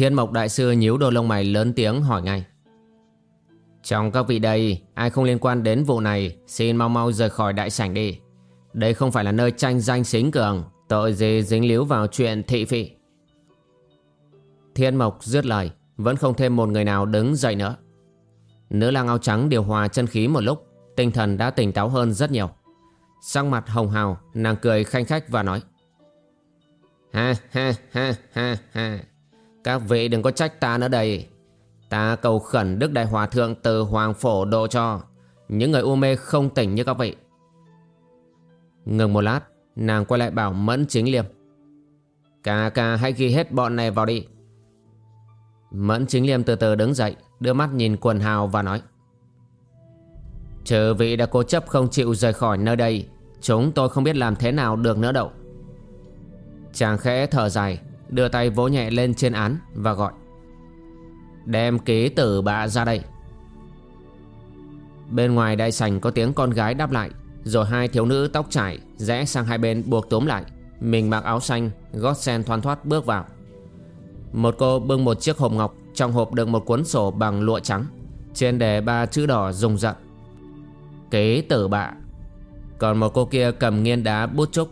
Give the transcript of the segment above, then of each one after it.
Thiên Mộc Đại Sư nhíu đôi lông mày lớn tiếng hỏi ngay. Trong các vị đây, ai không liên quan đến vụ này, xin mau mau rời khỏi đại sảnh đi. Đây không phải là nơi tranh danh xính cường, tội gì dính líu vào chuyện thị phị. Thiên Mộc dứt lời, vẫn không thêm một người nào đứng dậy nữa. Nữ lang áo trắng điều hòa chân khí một lúc, tinh thần đã tỉnh táo hơn rất nhiều. Sang mặt hồng hào, nàng cười khanh khách và nói. Ha ha ha ha ha. Các vị đừng có trách ta nữa đây. Ta cầu khẩn Đức Đại Hòa Thượng từ Hoàng Phổ độ cho. Những người u mê không tỉnh như các vị. Ngừng một lát, Nàng quay lại bảo Mẫn Chính Liêm. Cà cà hãy ghi hết bọn này vào đi. Mẫn Chính Liêm từ từ đứng dậy, Đưa mắt nhìn quần hào và nói. Trừ vị đã cố chấp không chịu rời khỏi nơi đây, Chúng tôi không biết làm thế nào được nữa đâu. Chàng khẽ thở dài. Đưa tay vỗ nhẹ lên trên án và gọi. Đem kế tử bạ ra đây. Bên ngoài đại sảnh có tiếng con gái đáp lại, Rồi hai thiếu nữ tóc trải Rẽ sang hai bên buộc túm lại, Mình mặc áo xanh, Gót sen thoăn thoát bước vào. Một cô bưng một chiếc hộp ngọc, Trong hộp đựng một cuốn sổ bằng lụa trắng, Trên đề ba chữ đỏ rùng rợn. Kế tử bạ Còn một cô kia cầm nghiên đá bút trúc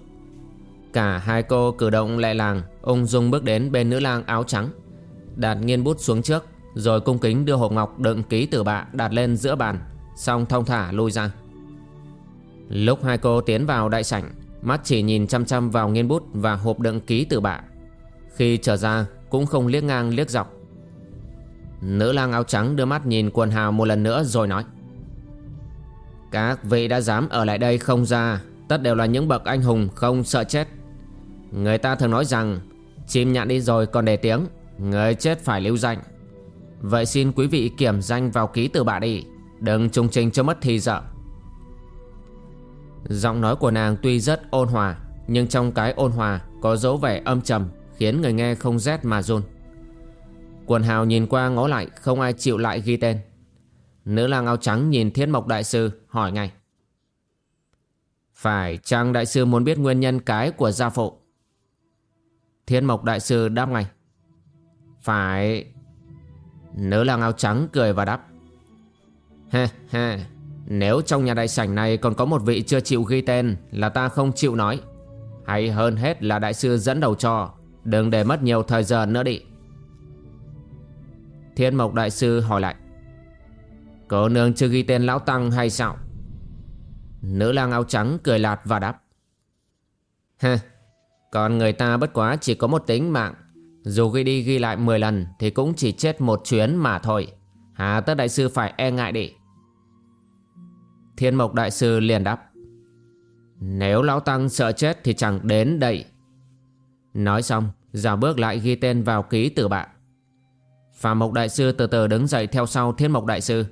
Cả hai cô cử động lẹ làng Ung dung bước đến bên nữ lang áo trắng. Đạt nghiên bút xuống trước, Rồi cung kính đưa hộp ngọc đựng ký tử bạ đặt lên giữa bàn, Xong thông thả lui ra. Lúc hai cô tiến vào đại sảnh, Mắt chỉ nhìn chăm chăm vào nghiên bút và hộp đựng ký tử bạ. Khi trở ra, cũng không liếc ngang liếc dọc. Nữ lang áo trắng đưa mắt nhìn quần hào một lần nữa rồi nói, Các vị đã dám ở lại đây không ra, Tất đều là những bậc anh hùng không sợ chết. Người ta thường nói rằng, Chim nhạn đi rồi còn để tiếng, Người chết phải lưu danh. Vậy xin quý vị kiểm danh vào ký từ bạ đi, Đừng trung trình cho mất thì giờ. Giọng nói của nàng tuy rất ôn hòa, Nhưng trong cái ôn hòa Có dấu vẻ âm trầm, Khiến người nghe không rét mà run. Quần hào nhìn qua ngó lại, Không ai chịu lại ghi tên. Nữ lang áo trắng nhìn thiên mộc đại sư, Hỏi ngay. Phải chăng đại sư muốn biết nguyên nhân cái của gia phụ? Thiên Mộc Đại Sư đáp ngay. Phải. Nữ lang áo trắng cười và đáp. Ha ha Nếu trong nhà đại sảnh này còn có một vị chưa chịu ghi tên Là ta không chịu nói, Hay hơn hết là đại sư dẫn đầu cho, Đừng để mất nhiều thời giờ nữa đi. Thiên Mộc Đại Sư hỏi lại. Cô nương chưa ghi tên Lão Tăng hay sao? Nữ lang áo trắng cười lạt và đáp. Ha còn người ta bất quá chỉ có một tính mạng. Dù ghi đi ghi lại 10 lần Thì cũng chỉ chết một chuyến mà thôi. Hà tất đại sư phải e ngại đi. Thiên mộc đại sư liền đáp. Nếu lão tăng sợ chết thì chẳng đến đây. Nói xong Giả bước lại ghi tên vào ký tử bạn Phạm mộc đại sư từ từ đứng dậy theo sau thiên mộc đại sư.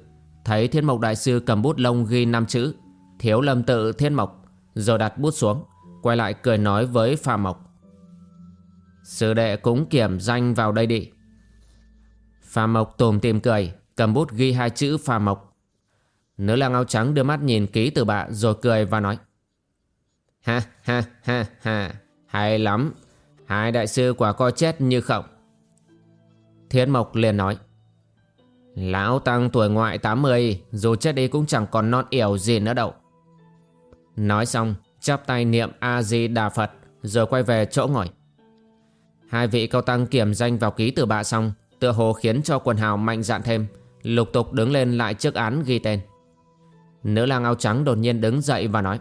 Thấy thiên mộc đại sư cầm bút lông ghi năm chữ, Thiếu lâm tự thiên mộc Rồi đặt bút xuống. Quay lại cười nói với Phạm Mộc. Sư đệ cũng kiểm danh vào đây đi. Phạm Mộc tùm tìm cười, Cầm bút ghi hai chữ Phạm Mộc. Nữ lang áo trắng đưa mắt nhìn ký từ bạ Rồi cười và nói. Ha ha ha ha, Hay lắm. Hai đại sư quả coi chết như khổng Thiên Mộc liền nói. Lão Tăng tuổi ngoại 80 Dù chết đi cũng chẳng còn non yểu gì nữa đâu. Nói xong chắp tay niệm A-di-đà Phật, rồi quay về chỗ ngồi. Hai vị cao tăng kiểm danh vào ký từ bạ xong, Tựa hồ khiến cho quần hào mạnh dạn thêm, Lục tục đứng lên lại trước án ghi tên. Nữ lang áo trắng đột nhiên đứng dậy và nói,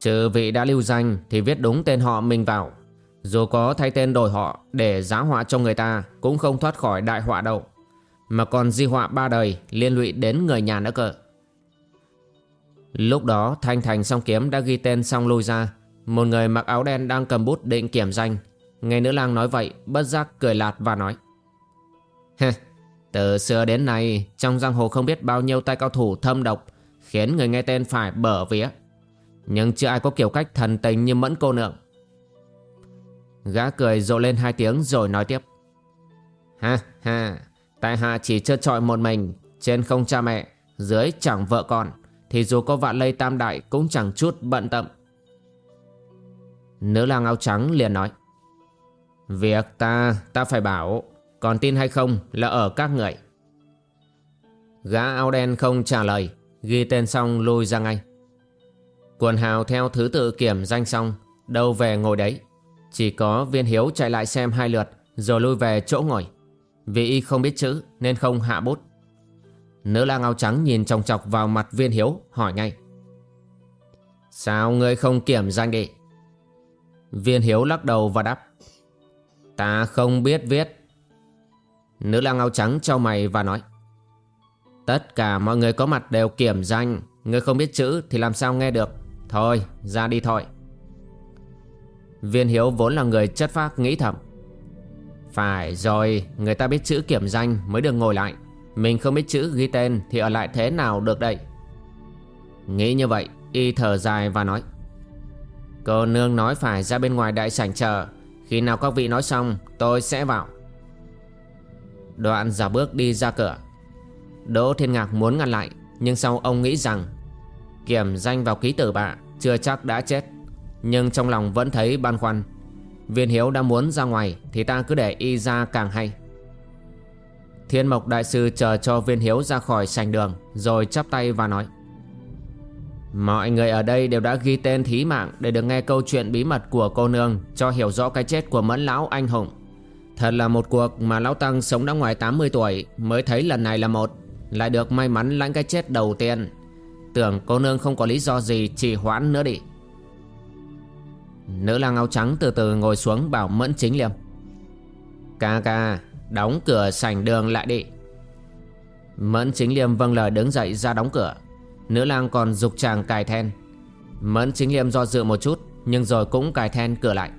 Trừ vị đã lưu danh Thì viết đúng tên họ mình vào. Dù có thay tên đổi họ Để giá họa cho người ta Cũng không thoát khỏi đại họa đâu. Mà còn di họa ba đời Liên lụy đến người nhà nữa cơ. Lúc đó Thanh Thành song kiếm đã ghi tên xong lui ra. Một người mặc áo đen đang cầm bút định kiểm danh. Nghe nữ lang nói vậy Bất giác cười lạt và nói. Heh, Từ xưa đến nay Trong giang hồ không biết bao nhiêu tay cao thủ thâm độc Khiến người nghe tên phải bở vía. Nhưng chưa ai có kiểu cách thần tình như mẫn cô nượng. Gã cười rộ lên hai tiếng rồi nói tiếp. Ha ha Tại hạ chỉ chơi trọi một mình Trên không cha mẹ Dưới chẳng vợ con. Thì dù có vạn lây tam đại Cũng chẳng chút bận tâm. Nữ lang áo trắng liền nói Việc ta, ta phải bảo Còn tin hay không là ở các người. Gã áo đen không trả lời Ghi tên xong lui ra ngay. Quần hào theo thứ tự kiểm danh xong Đâu về ngồi đấy. Chỉ có viên hiếu chạy lại xem hai lượt Rồi lui về chỗ ngồi. Vì y không biết chữ nên không hạ bút. Nữ lang áo trắng nhìn chòng chọc vào mặt viên hiếu, Hỏi ngay. Sao ngươi không kiểm danh đi? Viên hiếu lắc đầu và đáp. Ta không biết viết. Nữ lang áo trắng cho mày và nói. Tất cả mọi người có mặt đều kiểm danh. Người không biết chữ thì làm sao nghe được? Thôi, ra đi thôi. Viên Hiếu vốn là người chất phác nghĩ thầm. Phải rồi, Người ta biết chữ kiểm danh mới được ngồi lại. Mình không biết chữ ghi tên Thì ở lại thế nào được đây. Nghĩ như vậy, Y thở dài và nói. Cô nương nói phải ra bên ngoài đại sảnh chờ. Khi nào các vị nói xong, Tôi sẽ vào. Đoạn giả bước đi ra cửa. Đỗ Thiên Ngạc muốn ngăn lại, Nhưng sau ông nghĩ rằng Kiểm danh vào ký tử bạ Chưa chắc đã chết. Nhưng trong lòng vẫn thấy băn khoăn. Viên Hiếu đã muốn ra ngoài Thì ta cứ để y ra càng hay. Thiên Mộc Đại Sư chờ cho Viên Hiếu ra khỏi sành đường, Rồi chắp tay và nói. Mọi người ở đây đều đã ghi tên thí mạng Để được nghe câu chuyện bí mật của cô nương, Cho hiểu rõ cái chết của mẫn lão anh hùng. Thật là một cuộc mà lão Tăng sống đã ngoài 80 tuổi, Mới thấy lần này là một, Lại được may mắn lãnh cái chết đầu tiên. Tưởng cô nương không có lý do gì trì hoãn nữa đi. Nữ lang áo trắng từ từ ngồi xuống bảo Mẫn Chính Liêm. Ca ca Đóng cửa sảnh đường lại đi. Mẫn Chính Liêm vâng lời đứng dậy ra đóng cửa. Nữ lang còn dục chàng cài then. Mẫn Chính Liêm do dự một chút, Nhưng rồi cũng cài then cửa lại.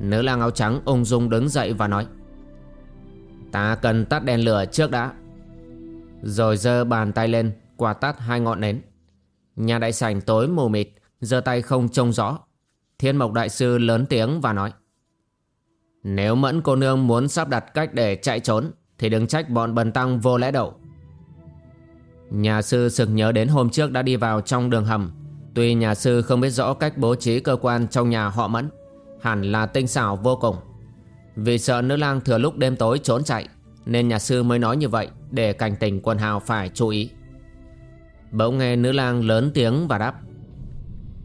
Nữ lang áo trắng ung dung đứng dậy và nói, Ta cần tắt đèn lửa trước đã. Rồi giơ bàn tay lên, qua tắt hai ngọn nến. Nhà đại sảnh tối mù mịt, giơ tay không trông rõ. Thiên mộc đại sư lớn tiếng và nói nếu mẫn cô nương muốn sắp đặt cách để chạy trốn, Thì đừng trách bọn bần tăng vô lẽ đậu Nhà sư sực nhớ đến hôm trước đã đi vào trong đường hầm. Tuy nhà sư không biết rõ cách bố trí cơ quan trong nhà họ mẫn, Hẳn là tinh xảo vô cùng. Vì sợ nữ lang thừa lúc đêm tối trốn chạy, Nên nhà sư mới nói như vậy Để cảnh tỉnh quần hào phải chú ý. Bỗng nghe nữ lang lớn tiếng và đáp,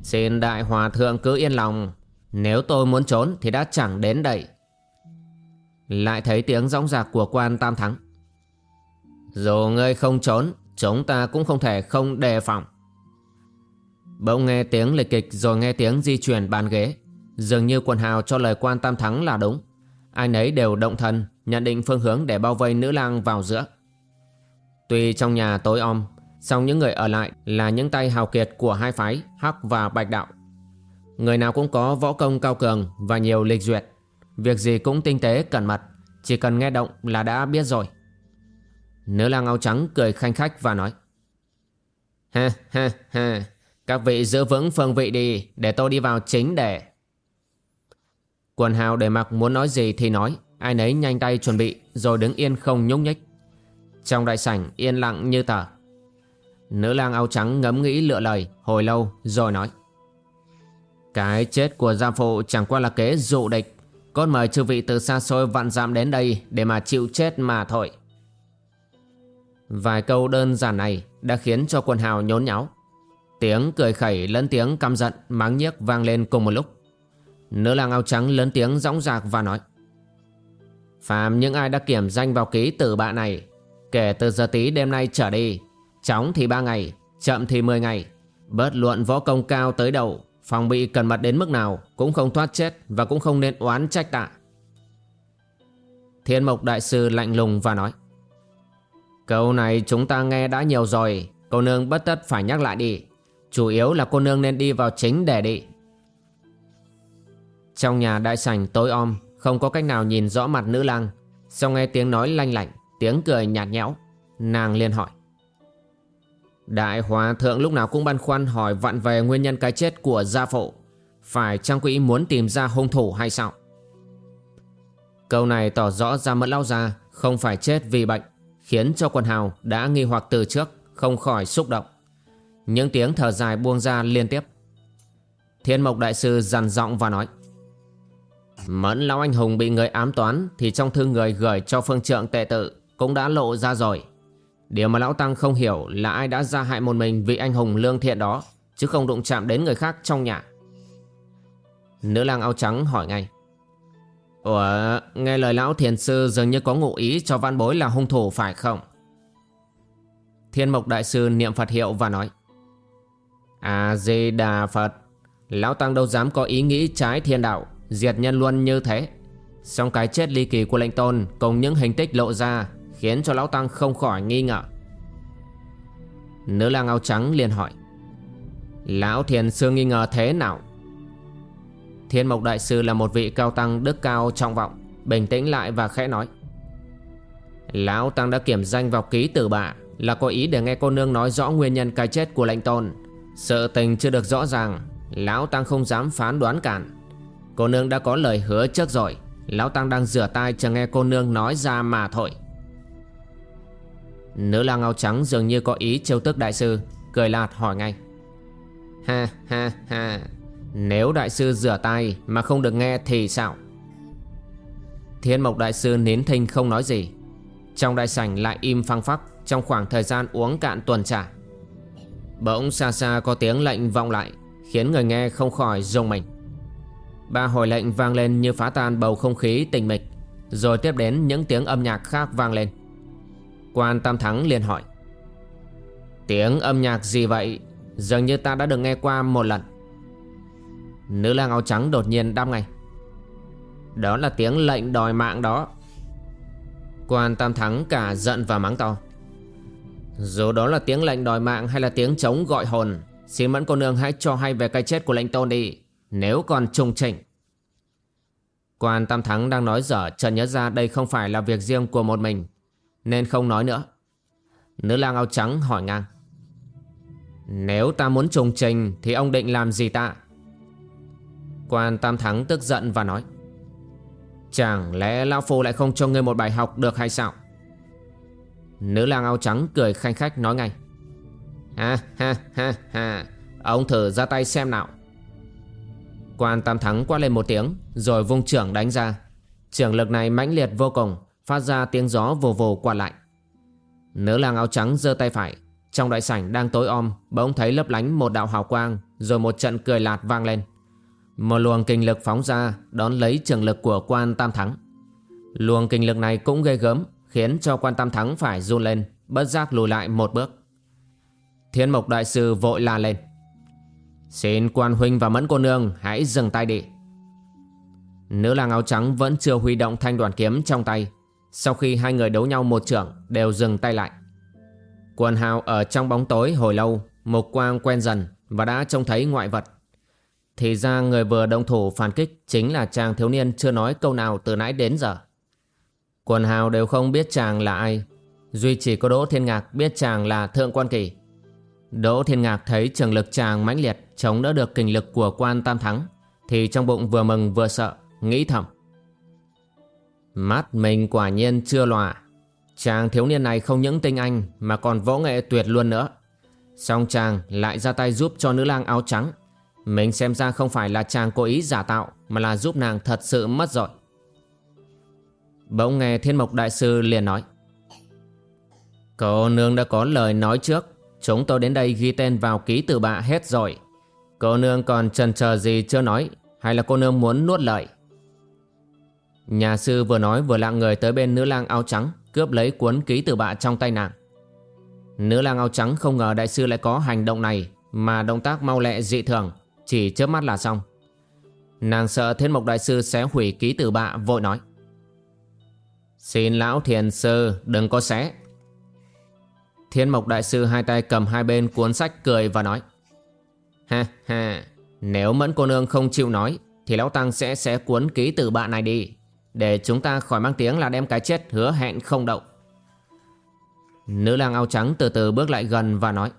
Xin đại hòa thượng cứ yên lòng, Nếu tôi muốn trốn thì đã chẳng đến đây. Lại thấy tiếng rõng rạc của quan tam thắng. Dù ngươi không trốn, Chúng ta cũng không thể không đề phòng. Bỗng nghe tiếng lịch kịch rồi nghe tiếng di chuyển bàn ghế. Dường như quần hào cho lời quan tam thắng là đúng. Ai nấy đều động thân, Nhận định phương hướng để bao vây nữ lang vào giữa. Tuy trong nhà tối om, song những người ở lại là những tay hào kiệt của hai phái, Hắc và Bạch Đạo. Người nào cũng có võ công cao cường và nhiều lịch duyệt. Việc gì cũng tinh tế, cẩn mật. Chỉ cần nghe động là đã biết rồi. Nữ lang áo trắng cười khanh khách và nói Ha ha ha Các vị giữ vững phương vị đi, Để tôi đi vào chính để Quần hào để mặc muốn nói gì thì nói, Ai nấy nhanh tay chuẩn bị, Rồi đứng yên không nhúc nhích. Trong đại sảnh yên lặng như tờ. Nữ lang áo trắng ngẫm nghĩ lựa lời, Hồi lâu, rồi nói, Cái chết của gia phụ chẳng qua là kế dụ địch. Con mời chư vị từ xa xôi vạn dặm đến đây Để mà chịu chết mà thôi. Vài câu đơn giản này Đã khiến cho quần hào nhốn nháo. Tiếng cười khẩy lẫn tiếng căm giận Mắng nhiếc vang lên cùng một lúc. Nữ lang áo trắng lớn tiếng rõng rạc và nói, Phàm những ai đã kiểm danh vào ký từ bạ này, Kể từ giờ tí đêm nay trở đi, Chóng thì ba ngày, Chậm thì 10 ngày, Bớt luận võ công cao tới đầu Phòng bị cần mật đến mức nào Cũng không thoát chết Và cũng không nên oán trách tạ. Thiên mộc đại sư lạnh lùng và nói, Câu này chúng ta nghe đã nhiều rồi, Cô nương bất tất phải nhắc lại đi. Chủ yếu là cô nương nên đi vào chính để đi. Trong nhà đại sảnh tối om, Không có cách nào nhìn rõ mặt nữ lang. Sau nghe tiếng nói lanh lạnh Tiếng cười nhạt nhẽo, Nàng liền hỏi Đại hòa thượng lúc nào cũng băn khoăn hỏi vặn về nguyên nhân cái chết của gia phụ. Phải trang quỹ muốn tìm ra hung thủ hay sao? Câu này tỏ rõ ra mẫn lao ra không phải chết vì bệnh, Khiến cho quần hào đã nghi hoặc từ trước, Không khỏi xúc động. Những tiếng thở dài buông ra liên tiếp. Thiên mộc đại sư dằn giọng và nói, Mẫn lão anh hùng bị người ám toán Thì trong thư người gửi cho phương trượng tệ tự Cũng đã lộ ra rồi. Điều mà lão tăng không hiểu là ai đã ra hại một mình vị anh hùng lương thiện đó Chứ không đụng chạm đến người khác trong nhà. Nữ lang áo trắng hỏi ngay. Ủa, nghe lời lão thiền sư dường như có ngụ ý cho văn bối là hung thủ phải không? Thiên mộc đại sư niệm Phật hiệu và nói. A-di-đà Phật Lão Tăng đâu dám có ý nghĩ trái thiên đạo Diệt nhân luân như thế. Xong cái chết ly kỳ của lệnh tôn Cùng những hình tích lộ ra Khiến cho Lão Tăng không khỏi nghi ngờ. Nữ lang áo trắng liền hỏi, Lão thiền sư nghi ngờ thế nào? Thiên Mộc Đại Sư là một vị cao tăng đức cao trọng vọng, Bình tĩnh lại và khẽ nói, Lão Tăng đã kiểm danh vào ký tử bà, Là có ý để nghe cô nương nói rõ nguyên nhân cái chết của lệnh tôn. Sự tình chưa được rõ ràng, Lão Tăng không dám phán đoán cản. Cô nương đã có lời hứa trước rồi, Lão Tăng đang rửa tay chờ nghe cô nương nói ra mà thôi. Nữ lang áo trắng dường như có ý trêu tức đại sư, Cười lạt hỏi ngay. Ha ha ha. Nếu đại sư rửa tay mà không được nghe thì sao? Thiên mộc đại sư nín thinh không nói gì. Trong đại sảnh lại im phăng phắc Trong khoảng thời gian uống cạn tuần trà. Bỗng xa xa có tiếng lệnh vọng lại, Khiến người nghe không khỏi rung mình. Ba hồi lệnh vang lên như phá tan bầu không khí tình mịch, Rồi tiếp đến những tiếng âm nhạc khác vang lên. Quan Tam Thắng liền hỏi. Tiếng âm nhạc gì vậy? Dường như ta đã được nghe qua một lần. Nữ lang áo trắng đột nhiên đáp ngay. Đó là tiếng lệnh đòi mạng đó. Quan Tam Thắng cả giận và mắng to. Dù đó là tiếng lệnh đòi mạng hay là tiếng trống gọi hồn, Xin mẫn cô nương hãy cho hay về cái chết của lệnh tôn đi, Nếu còn trùng chỉnh. Quan Tam Thắng đang nói dở, chợt nhớ ra đây không phải là việc riêng của một mình. Nên không nói nữa. Nữ lang áo trắng hỏi ngang. Nếu ta muốn trùng trình thì ông định làm gì ta? Quan Tam Thắng tức giận và nói. Chẳng lẽ Lão Phu lại không cho ngươi một bài học được hay sao? Nữ lang áo trắng cười khanh khách nói ngay. Ha ha ha ha. Ông thử ra tay xem nào. Quan Tam Thắng quát lên một tiếng, Rồi vung trưởng đánh ra. Trưởng lực này mãnh liệt vô cùng. Phát ra tiếng gió vù vù qua lại Nữ lang áo trắng giơ tay phải Trong đại sảnh đang tối om Bỗng thấy lấp lánh một đạo hào quang Rồi một trận cười lạt vang lên một luồng kinh lực phóng ra đón lấy trường lực của quan Tam Thắng. Luồng kinh lực này cũng gây gớm khiến cho quan Tam Thắng phải run lên, bất giác lùi lại một bước. Thiên Mộc Đại Sư vội la lên. Xin quan huynh và mẫn cô nương hãy dừng tay đi. Nữ lang áo trắng vẫn chưa huy động thanh đoàn kiếm trong tay. Sau khi hai người đấu nhau một trưởng đều dừng tay lại. Quần hào ở trong bóng tối hồi lâu, Mục quang quen dần và đã trông thấy ngoại vật. Thì ra người vừa động thủ phản kích chính là chàng thiếu niên chưa nói câu nào từ nãy đến giờ. Quần hào đều không biết chàng là ai. Duy chỉ có Đỗ Thiên Ngạc biết chàng là Thượng Quan Kỳ. Đỗ Thiên Ngạc thấy trường lực chàng mãnh liệt chống đỡ được kình lực của quan Tam Thắng. Thì trong bụng vừa mừng vừa sợ, nghĩ thầm. Mắt mình quả nhiên chưa lòa. Chàng thiếu niên này không những tinh anh mà còn võ nghệ tuyệt luôn nữa. Xong chàng lại ra tay giúp cho nữ lang áo trắng. Mình xem ra không phải là chàng cố ý giả tạo, Mà là giúp nàng thật sự mất rồi. Bỗng nghe thiên mộc đại sư liền nói, Cô nương đã có lời nói trước. Chúng tôi đến đây ghi tên vào ký từ bạ hết rồi. Cô nương còn trần chờ gì chưa nói? Hay là cô nương muốn nuốt lợi Nhà sư vừa nói vừa lạng người tới bên nữ lang áo trắng, Cướp lấy cuốn ký từ bạ trong tay nàng. Nữ lang áo trắng không ngờ đại sư lại có hành động này, Mà động tác mau lẹ dị thường, Chỉ chớp mắt là xong. Nàng sợ thiên mộc đại sư sẽ hủy ký từ bạ, vội nói. Xin lão thiền sư, đừng có xé. Thiên mộc đại sư hai tay cầm hai bên cuốn sách cười và nói. Ha ha, Nếu mẫn cô nương không chịu nói, Thì lão tăng sẽ xé cuốn ký từ bạ này đi. Để chúng ta khỏi mang tiếng là đem cái chết hứa hẹn không đậu. Nữ lang áo trắng từ từ bước lại gần và nói,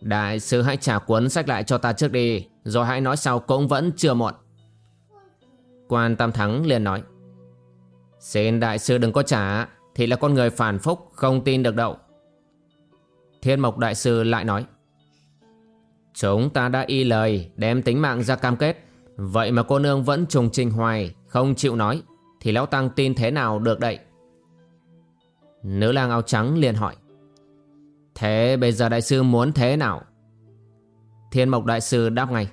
Đại sư hãy trả cuốn sách lại cho ta trước đi, Rồi hãy nói sau cũng vẫn chưa muộn. Quan Tam Thắng liền nói, Xin đại sư đừng có trả, Thì là con người phản phúc không tin được đâu Thiên Mộc Đại Sư lại nói, Chúng ta đã y lời, đem tính mạng ra cam kết, Vậy mà cô nương vẫn trùng trình hoài không chịu nói, Thì Lão Tăng tin thế nào được đậy Nữ lang áo trắng liền hỏi. Thế bây giờ đại sư muốn thế nào? Thiên Mộc Đại Sư đáp ngay.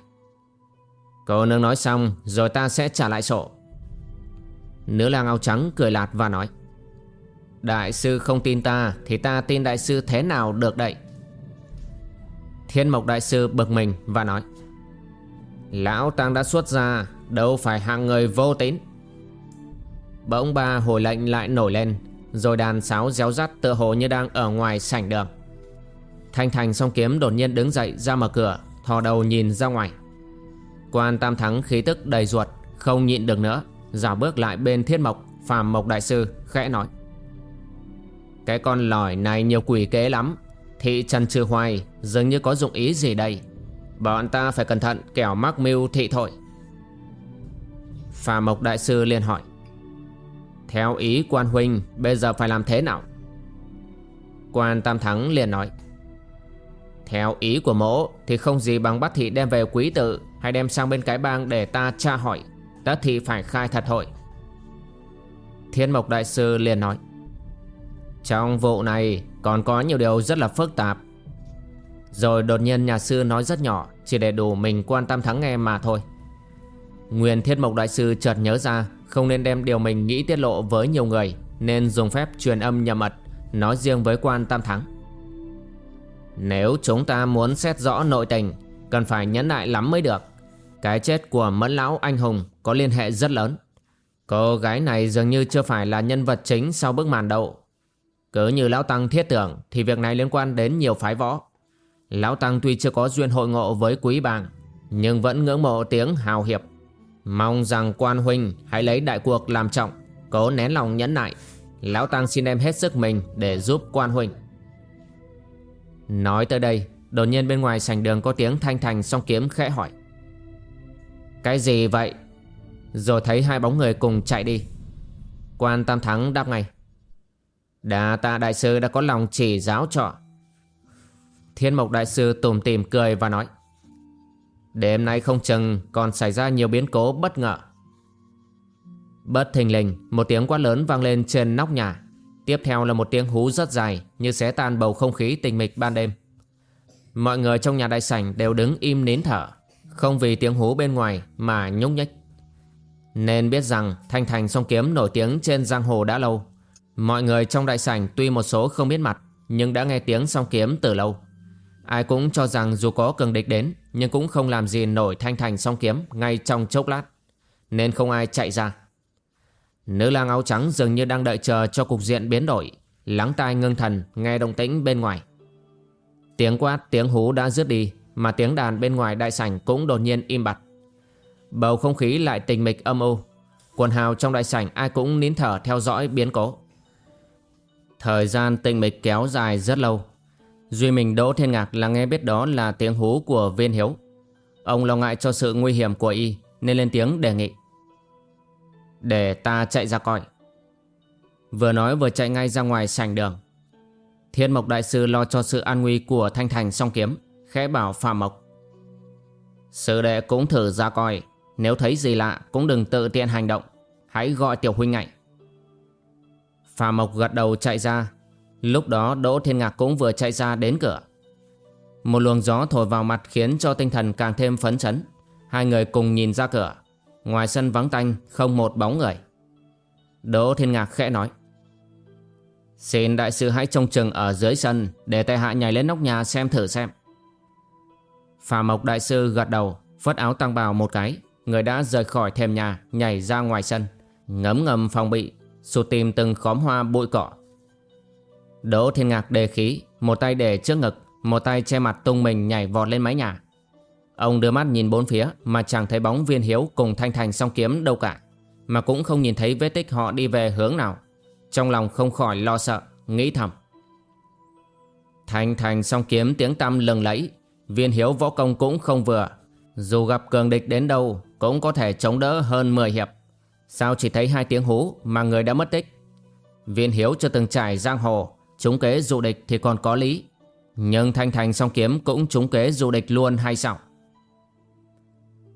Cô nương nói xong, Rồi ta sẽ trả lại sổ. Nữ lang áo trắng cười lạt và nói. Đại sư không tin ta, Thì ta tin đại sư thế nào được đậy Thiên mộc đại sư bực mình và nói. Lão Tăng đã xuất ra Đâu phải hạng người vô tín. Bỗng ba hồi lệnh lại nổi lên, Rồi đàn sáo réo rắt tựa hồ như đang ở ngoài sảnh đường. Thanh Thành song kiếm đột nhiên đứng dậy ra mở cửa, Thò đầu nhìn ra ngoài. Quan Tam Thắng khí tức đầy ruột, Không nhịn được nữa Giả bước lại bên thiết mộc, Phàm mộc đại sư, khẽ nói. Cái con lỏi này nhiều quỷ kế lắm, Thị Trần Trừ Hoài, Dường như có dụng ý gì đây? Bọn ta phải cẩn thận kẻo mắc mưu thị thội. Phàm mộc đại sư liền hỏi, Theo ý quan huynh, Bây giờ phải làm thế nào? Quan Tam Thắng liền nói, Theo ý của mỗ Thì không gì bằng bắt thị đem về quý tự Hay đem sang bên cái bang để ta tra hỏi. Tất thị phải khai thật hội. Thiên Mộc Đại Sư liền nói, Trong vụ này còn có nhiều điều rất là phức tạp. Rồi đột nhiên nhà sư nói rất nhỏ, Chỉ để đủ mình quan tâm thắng nghe mà thôi. Nguyên Thiết Mộc Đại Sư chợt nhớ ra Không nên đem điều mình nghĩ tiết lộ với nhiều người Nên dùng phép truyền âm nhầm mật Nói riêng với quan tam thắng Nếu chúng ta muốn xét rõ nội tình Cần phải nhấn lại lắm mới được Cái chết của mẫn lão anh hùng Có liên hệ rất lớn Cô gái này dường như chưa phải là nhân vật chính Sau bức màn đậu cứ như Lão Tăng thiết tưởng thì việc này liên quan đến nhiều phái võ. Lão Tăng tuy chưa có duyên hội ngộ với quý bang, nhưng vẫn ngưỡng mộ tiếng hào hiệp. Mong rằng quan huynh hãy lấy đại cuộc làm trọng, cố nén lòng nhẫn nại. Lão Tăng xin em hết sức mình để giúp quan huynh. Nói tới đây, đột nhiên bên ngoài sảnh đường có tiếng thanh thành song kiếm khẽ hỏi. Cái gì vậy? Rồi thấy hai bóng người cùng chạy đi. Quan Tam Thắng đáp ngay. Đà tạ đại sư đã có lòng chỉ giáo trọ Thiên mộc đại sư tùm tìm cười và nói Đêm nay không chừng, còn xảy ra nhiều biến cố bất ngờ. Bất thình lình, Một tiếng quát lớn vang lên trên nóc nhà. Tiếp theo là một tiếng hú rất dài, Như xé tan bầu không khí tình mịch ban đêm. Mọi người trong nhà đại sảnh đều đứng im nín thở, Không vì tiếng hú bên ngoài mà nhúc nhích. Nên biết rằng Thanh Thành song kiếm nổi tiếng trên giang hồ đã lâu. Mọi người trong đại sảnh tuy một số không biết mặt, Nhưng đã nghe tiếng song kiếm từ lâu. Ai cũng cho rằng dù có cường địch đến, Nhưng cũng không làm gì nổi thanh thành song kiếm Ngay trong chốc lát. Nên không ai chạy ra. Nữ lang áo trắng dường như đang đợi chờ cho cục diện biến đổi. Lắng tai ngưng thần, nghe động tĩnh bên ngoài. Tiếng quát, tiếng hú đã dứt đi, Mà tiếng đàn bên ngoài đại sảnh cũng đột nhiên im bặt. Bầu không khí lại tình mịch âm u. Quần hào trong đại sảnh ai cũng nín thở theo dõi biến cố. Thời gian tình mịch kéo dài rất lâu. Duy mình Đỗ Thiên Ngạc là nghe biết đó là tiếng hú của viên hiếu. Ông lo ngại cho sự nguy hiểm của y, Nên lên tiếng đề nghị. Để ta chạy ra coi. Vừa nói vừa chạy ngay ra ngoài sảnh đường. Thiên Mộc Đại Sư lo cho sự an nguy của Thanh Thành song kiếm, Khẽ bảo Phạm Mộc. Sư đệ cũng thử ra coi, Nếu thấy gì lạ cũng đừng tự tiện hành động, Hãy gọi tiểu huynh ngại Phạm Mộc gật đầu chạy ra Lúc đó, Đỗ Thiên Ngạc cũng vừa chạy ra đến cửa. Một luồng gió thổi vào mặt khiến cho tinh thần càng thêm phấn chấn. Hai người cùng nhìn ra cửa. Ngoài sân vắng tanh, không một bóng người. Đỗ Thiên Ngạc khẽ nói, Xin đại sư hãy trông chừng ở dưới sân Để tại hạ nhảy lên nóc nhà xem thử xem. Phà Mộc đại sư gật đầu Phất áo tăng bào một cái. Người đã rời khỏi thềm nhà, Nhảy ra ngoài sân, Ngấm ngầm phòng bị, Sụt tìm từng khóm hoa bụi cỏ. Đỗ Thiên Ngạc đề khí, Một tay để trước ngực, Một tay che mặt tung mình nhảy vọt lên mái nhà. Ông đưa mắt nhìn bốn phía Mà chẳng thấy bóng viên hiếu cùng thanh thành song kiếm đâu cả, Mà cũng không nhìn thấy vết tích họ đi về hướng nào. Trong lòng không khỏi lo sợ, Nghĩ thầm. Thanh thành song kiếm tiếng tăm lừng lẫy, Viên hiếu võ công cũng không vừa. Dù gặp cường địch đến đâu, Cũng có thể chống đỡ hơn 10 hiệp. Sao chỉ thấy hai tiếng hú Mà người đã mất tích? Viên hiếu chưa từng trải giang hồ Trúng kế dụ địch thì còn có lý. Nhưng thanh thành song kiếm cũng trúng kế dụ địch luôn hay sao?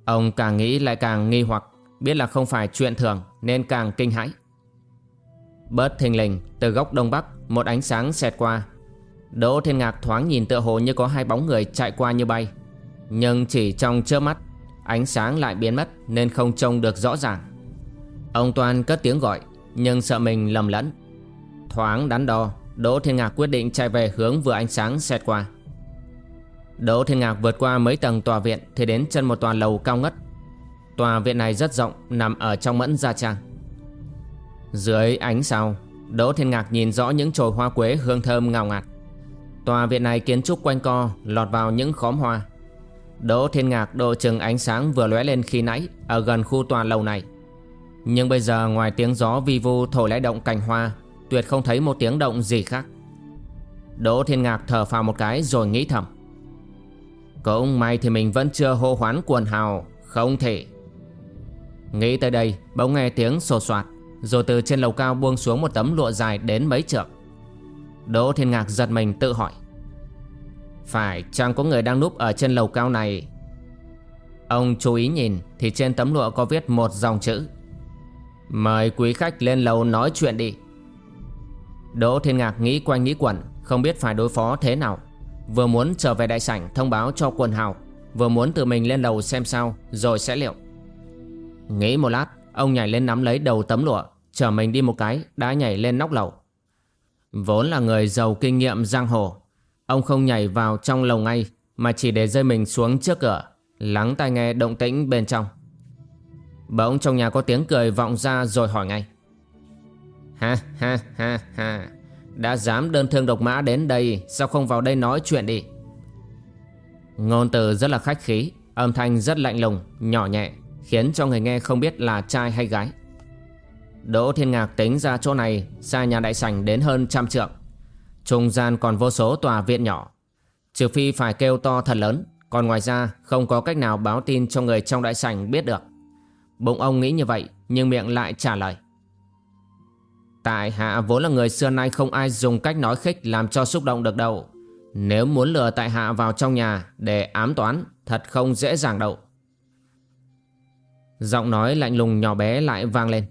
Ông càng nghĩ lại càng nghi hoặc, Biết là không phải chuyện thường Nên càng kinh hãi. Bớt thình lình, từ góc đông bắc, Một ánh sáng xẹt qua. Đỗ Thiên Ngạc thoáng nhìn tựa hồ như có hai bóng người chạy qua như bay. Nhưng chỉ trong chớp mắt, Ánh sáng lại biến mất Nên không trông được rõ ràng. Ông Toan cất tiếng gọi, Nhưng sợ mình lầm lẫn. Thoáng đắn đo Đỗ Thiên Ngạc quyết định chạy về hướng vừa ánh sáng xẹt qua. Đỗ Thiên Ngạc vượt qua mấy tầng tòa viện Thì đến chân một tòa lầu cao ngất. Tòa viện này rất rộng, Nằm ở trong mẫn gia trang. Dưới ánh sao, Đỗ Thiên Ngạc nhìn rõ những chồi hoa quế hương thơm ngào ngạt. Tòa viện này kiến trúc quanh co, Lọt vào những khóm hoa. Đỗ Thiên Ngạc độ chừng ánh sáng vừa lóe lên khi nãy Ở gần khu tòa lầu này. Nhưng bây giờ ngoài tiếng gió vi vu thổi lay động cành hoa Tuyệt không thấy một tiếng động gì khác. Đỗ Thiên Ngạc thở phào một cái rồi nghĩ thầm. Cũng may thì mình vẫn chưa hô hoán quần hào, Không thể. Nghĩ tới đây, bỗng nghe tiếng sột soạt, Rồi từ trên lầu cao buông xuống một tấm lụa dài đến mấy trượng. Đỗ Thiên Ngạc giật mình tự hỏi. Phải chẳng có người đang núp ở trên lầu cao này. Ông chú ý nhìn, Thì trên tấm lụa có viết một dòng chữ. Mời quý khách lên lầu nói chuyện đi. Đỗ Thiên Ngạc nghĩ quanh nghĩ quẩn, Không biết phải đối phó thế nào. Vừa muốn trở về đại sảnh thông báo cho quần hào, Vừa muốn tự mình lên lầu xem sao Rồi sẽ liệu. Nghĩ một lát, Ông nhảy lên nắm lấy đầu tấm lụa, Chở mình đi một cái, Đã nhảy lên nóc lầu. Vốn là người giàu kinh nghiệm giang hồ, Ông không nhảy vào trong lầu ngay, Mà chỉ để rơi mình xuống trước cửa, Lắng tai nghe động tĩnh bên trong. Bỗng trong nhà có tiếng cười vọng ra rồi hỏi ngay. Ha ha ha ha. Đã dám đơn thương độc mã đến đây Sao không vào đây nói chuyện đi? Ngôn từ rất là khách khí Âm thanh rất lạnh lùng, nhỏ nhẹ Khiến cho người nghe không biết là trai hay gái. Đỗ Thiên Ngạc tính ra chỗ này Xa nhà đại sảnh đến hơn trăm trượng. Trung gian còn vô số tòa viện nhỏ. Trừ phi phải kêu to thật lớn Còn ngoài ra không có cách nào báo tin cho người trong đại sảnh biết được. Bụng ông nghĩ như vậy Nhưng miệng lại trả lời. Tại hạ vốn là người xưa nay không ai dùng cách nói khích làm cho xúc động được đâu. Nếu muốn lừa tại hạ vào trong nhà để ám toán, thật không dễ dàng đâu. Giọng nói lạnh lùng nhỏ bé lại vang lên.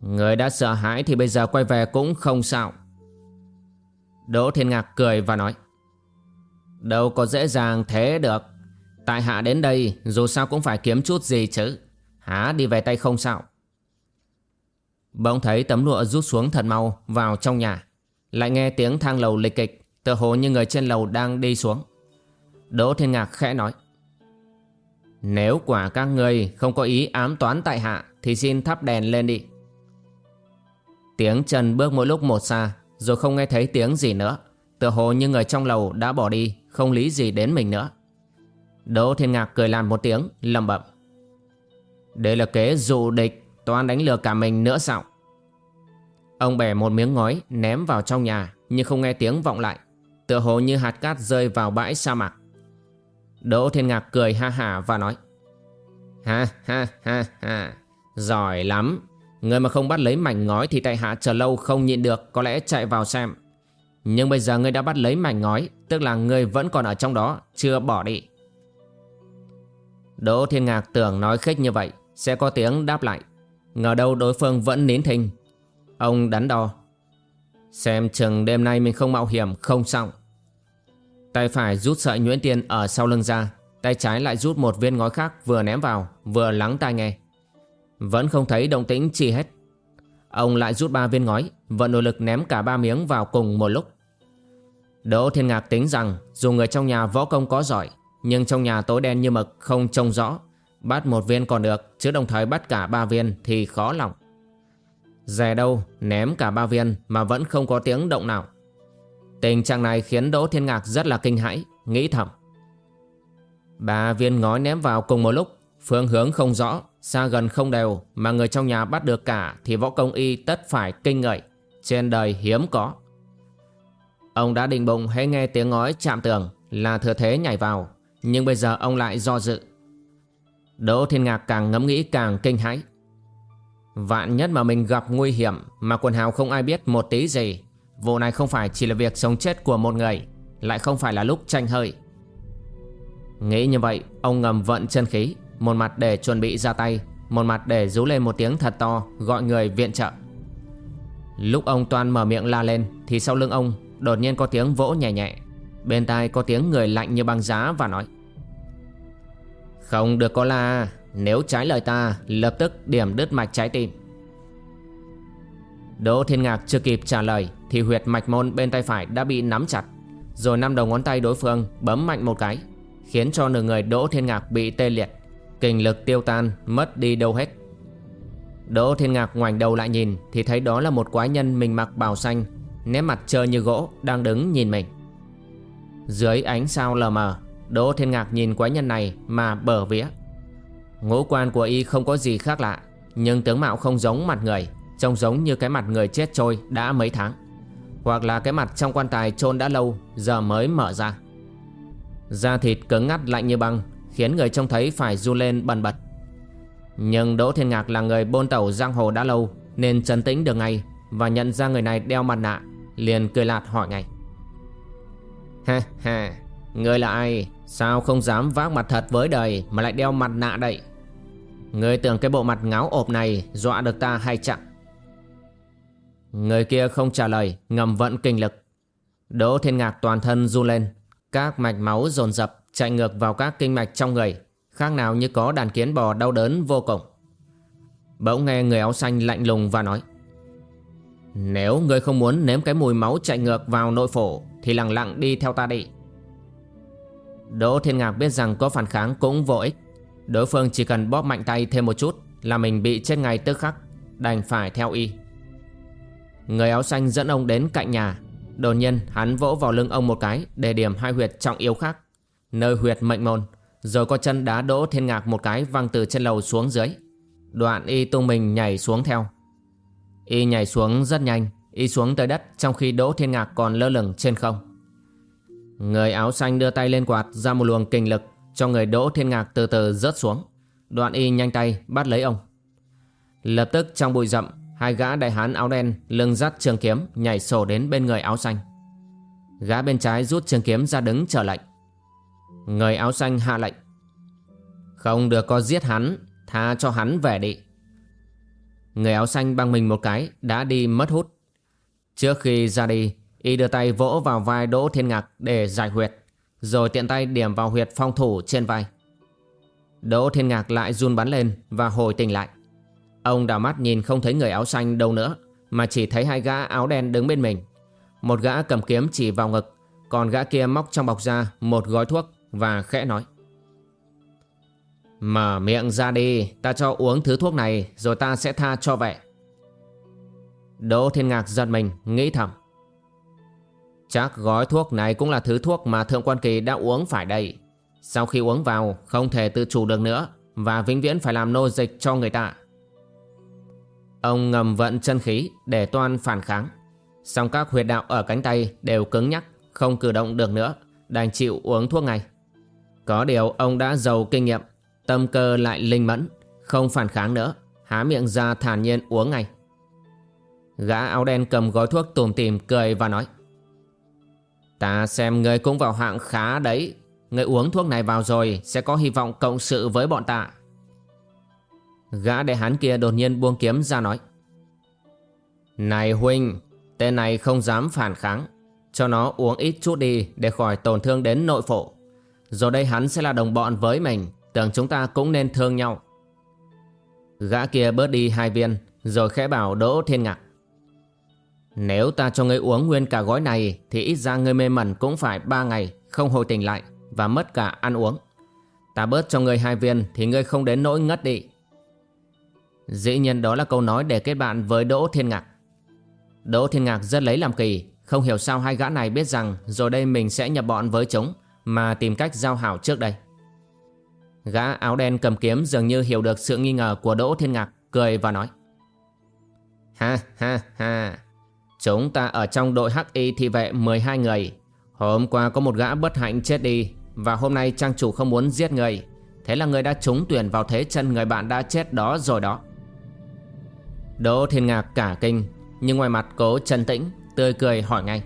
Người đã sợ hãi thì bây giờ quay về cũng không sao. Đỗ Thiên Ngạc cười và nói. Đâu có dễ dàng thế được. Tại hạ đến đây dù sao cũng phải kiếm chút gì chứ. Há đi về tay không sao. Bỗng thấy tấm lụa rút xuống thật mau vào trong nhà. Lại nghe tiếng thang lầu lịch kịch Tựa hồ như người trên lầu đang đi xuống. Đỗ Thiên Ngạc khẽ nói, Nếu quả các người không có ý ám toán tại hạ Thì xin thắp đèn lên đi. Tiếng chân bước mỗi lúc một xa, Rồi không nghe thấy tiếng gì nữa, Tựa hồ như người trong lầu đã bỏ đi, Không lý gì đến mình nữa. Đỗ Thiên Ngạc cười làm một tiếng lầm bẩm, Đây là kế dụ địch Toán đánh lừa cả mình nữa sao? Ông bẻ một miếng ngói, ném vào trong nhà, Nhưng không nghe tiếng vọng lại. Tựa hồ như hạt cát rơi vào bãi sa mạc. Đỗ Thiên Ngạc cười ha hả và nói, Ha ha ha ha, Giỏi lắm. Người mà không bắt lấy mảnh ngói thì tại hạ chờ lâu không nhịn được, Có lẽ chạy vào xem. Nhưng bây giờ ngươi đã bắt lấy mảnh ngói, Tức là ngươi vẫn còn ở trong đó, Chưa bỏ đi. Đỗ Thiên Ngạc tưởng nói khích như vậy, Sẽ có tiếng đáp lại. Ngờ đâu đối phương vẫn nín thinh. Ông đắn đo. Xem chừng đêm nay mình không mạo hiểm, không xong Tay phải rút sợi nhuyễn tiên ở sau lưng ra. Tay trái lại rút một viên ngói khác vừa ném vào, Vừa lắng tai nghe. Vẫn không thấy động tĩnh chi hết. Ông lại rút ba viên ngói, Vận nội lực ném cả ba miếng vào cùng một lúc. Đỗ Thiên Ngạc tính rằng Dù người trong nhà võ công có giỏi, Nhưng trong nhà tối đen như mực không trông rõ. Bắt một viên còn được, Chứ đồng thời bắt cả ba viên thì khó lòng. Rè đâu, ném cả ba viên Mà vẫn không có tiếng động nào. Tình trạng này khiến Đỗ Thiên Ngạc rất là kinh hãi, Nghĩ thầm. Ba viên ngói ném vào cùng một lúc, Phương hướng không rõ, Xa gần không đều Mà người trong nhà bắt được cả Thì võ công y tất phải kinh ngợi. Trên đời hiếm có. Ông đã định bụng hãy nghe tiếng ngói chạm tường Là thừa thế nhảy vào, Nhưng bây giờ ông lại do dự. Đỗ Thiên Ngạc càng ngẫm nghĩ càng kinh hãi. Vạn nhất mà mình gặp nguy hiểm Mà quần hào không ai biết một tí gì, Vụ này không phải chỉ là việc sống chết của một người, Lại không phải là lúc tranh hơi. Nghĩ như vậy, Ông ngầm vận chân khí, Một mặt để chuẩn bị ra tay, Một mặt để rú lên một tiếng thật to, Gọi người viện trợ. Lúc ông Toan mở miệng la lên, Thì sau lưng ông đột nhiên có tiếng vỗ nhẹ nhẹ, Bên tai có tiếng người lạnh như băng giá và nói không được có la. Nếu trái lời ta, Lập tức điểm đứt mạch trái tim. Đỗ Thiên Ngạc chưa kịp trả lời, Thì huyệt mạch môn bên tay phải đã bị nắm chặt, Rồi năm đầu ngón tay đối phương bấm mạnh một cái, Khiến cho nửa người Đỗ Thiên Ngạc bị tê liệt, Kinh lực tiêu tan, Mất đi đâu hết. Đỗ Thiên Ngạc ngoảnh đầu lại nhìn, Thì thấy đó là một quái nhân mình mặc bào xanh, Nét mặt trơ như gỗ, Đang đứng nhìn mình. Dưới ánh sao lờ mờ Đỗ Thiên Ngạc nhìn quái nhân này mà bờ vía. Ngũ quan của y không có gì khác lạ, Nhưng tướng mạo không giống mặt người, Trông giống như cái mặt người chết trôi đã mấy tháng. Hoặc là cái mặt trong quan tài chôn đã lâu, Giờ mới mở ra. Da thịt cứng ngắt lạnh như băng, Khiến người trông thấy phải run lên bần bật. Nhưng Đỗ Thiên Ngạc là người bôn tẩu giang hồ đã lâu, Nên trấn tĩnh được ngay Và nhận ra người này đeo mặt nạ, Liền cười lạt hỏi ngay. Ha ha. Người là ai? Sao không dám vác mặt thật với đời Mà lại đeo mặt nạ đậy? Người tưởng cái bộ mặt ngáo ộp này Dọa được ta hay chẳng Người kia không trả lời Ngầm vận kinh lực. Đỗ Thiên Ngạc toàn thân run lên các mạch máu dồn dập chạy ngược vào các kinh mạch trong người, khác nào như có đàn kiến bò đau đớn vô cùng. Bỗng nghe người áo xanh lạnh lùng và nói Nếu ngươi không muốn nếm cái mùi máu chạy ngược vào nội phổ Thì lặng lặng đi theo ta đi. Đỗ Thiên Ngạc biết rằng có phản kháng cũng vô ích. Đối phương chỉ cần bóp mạnh tay thêm một chút Là mình bị chết ngay tức khắc, Đành phải theo y. Người áo xanh dẫn ông đến cạnh nhà. Đột nhiên, hắn vỗ vào lưng ông một cái Để điểm hai huyệt trọng yếu khác. Nơi huyệt mệnh môn, Rồi có chân đá đỗ thiên ngạc một cái văng từ trên lầu xuống dưới. Đoạn y tung mình nhảy xuống theo. Y nhảy xuống rất nhanh, Y xuống tới đất, trong khi đỗ thiên ngạc còn lơ lửng trên không. Người áo xanh đưa tay lên quạt ra một luồng kinh lực Cho người đỗ thiên ngạc từ từ rớt xuống Đoạn y nhanh tay bắt lấy ông Lập tức trong bụi rậm Hai gã đại hán áo đen lưng dắt trường kiếm nhảy sổ đến bên người áo xanh. Gã bên trái rút trường kiếm ra đứng chờ lệnh. Người áo xanh hạ lệnh. Không được có giết hắn, tha cho hắn về đi. Người áo xanh băng mình một cái đã đi mất hút. Trước khi ra đi, y đưa tay vỗ vào vai Đỗ Thiên Ngạc để giải huyệt, rồi tiện tay điểm vào huyệt phong thủ trên vai. Đỗ Thiên Ngạc lại run bắn lên và hồi tỉnh lại. Ông đào mắt nhìn không thấy người áo xanh đâu nữa Mà chỉ thấy hai gã áo đen đứng bên mình Một gã cầm kiếm chỉ vào ngực Còn gã kia móc trong bọc ra một gói thuốc Và khẽ nói Mở miệng ra đi Ta cho uống thứ thuốc này Rồi ta sẽ tha cho vẻ Đỗ Thiên Ngạc giật mình Nghĩ thầm Chắc gói thuốc này cũng là thứ thuốc Mà Thượng Quan Kỳ đã uống phải đây. Sau khi uống vào, không thể tự chủ được nữa Và vĩnh viễn phải làm nô dịch cho người ta. Ông ngầm vận chân khí để toan phản kháng. Xong các huyệt đạo ở cánh tay đều cứng nhắc, Không cử động được nữa, Đành chịu uống thuốc ngay. Có điều ông đã giàu kinh nghiệm, Tâm cơ lại linh mẫn, Không phản kháng nữa, Há miệng ra thản nhiên uống ngay. Gã áo đen cầm gói thuốc tùm tìm cười và nói Ta xem ngươi cũng vào hạng khá đấy. Ngươi uống thuốc này vào rồi, Sẽ có hy vọng cộng sự với bọn ta. Gã đệ hán kia đột nhiên buông kiếm ra nói. Này huynh, Tên này không dám phản kháng. Cho nó uống ít chút đi Để khỏi tổn thương đến nội phổ Rồi đây hắn sẽ là đồng bọn với mình, Tưởng chúng ta cũng nên thương nhau. Gã kia bớt đi hai viên, Rồi khẽ bảo Đỗ Thiên Ngạc. Nếu ta cho ngươi uống nguyên cả gói này, Thì ít ra ngươi mê mẩn cũng phải ba ngày Không hồi tỉnh lại Và mất cả ăn uống. Ta bớt cho ngươi hai viên Thì ngươi không đến nỗi ngất đi. Dĩ nhiên đó là câu nói để kết bạn với Đỗ Thiên Ngạc. Đỗ Thiên Ngạc rất lấy làm kỳ, Không hiểu sao hai gã này biết rằng Rồi đây mình sẽ nhập bọn với chúng Mà tìm cách giao hảo trước đây. Gã áo đen cầm kiếm dường như hiểu được sự nghi ngờ của Đỗ Thiên Ngạc, Cười và nói, Ha ha ha. Chúng ta ở trong đội Hắc Y thị vệ 12 người. Hôm qua có một gã bất hạnh chết đi, Và hôm nay trang chủ không muốn giết người. Thế là người đã trúng tuyển vào thế chân người bạn đã chết đó rồi đó. Đỗ Thiên Ngạc cả kinh, Nhưng ngoài mặt cố trần tĩnh, Tươi cười hỏi ngay.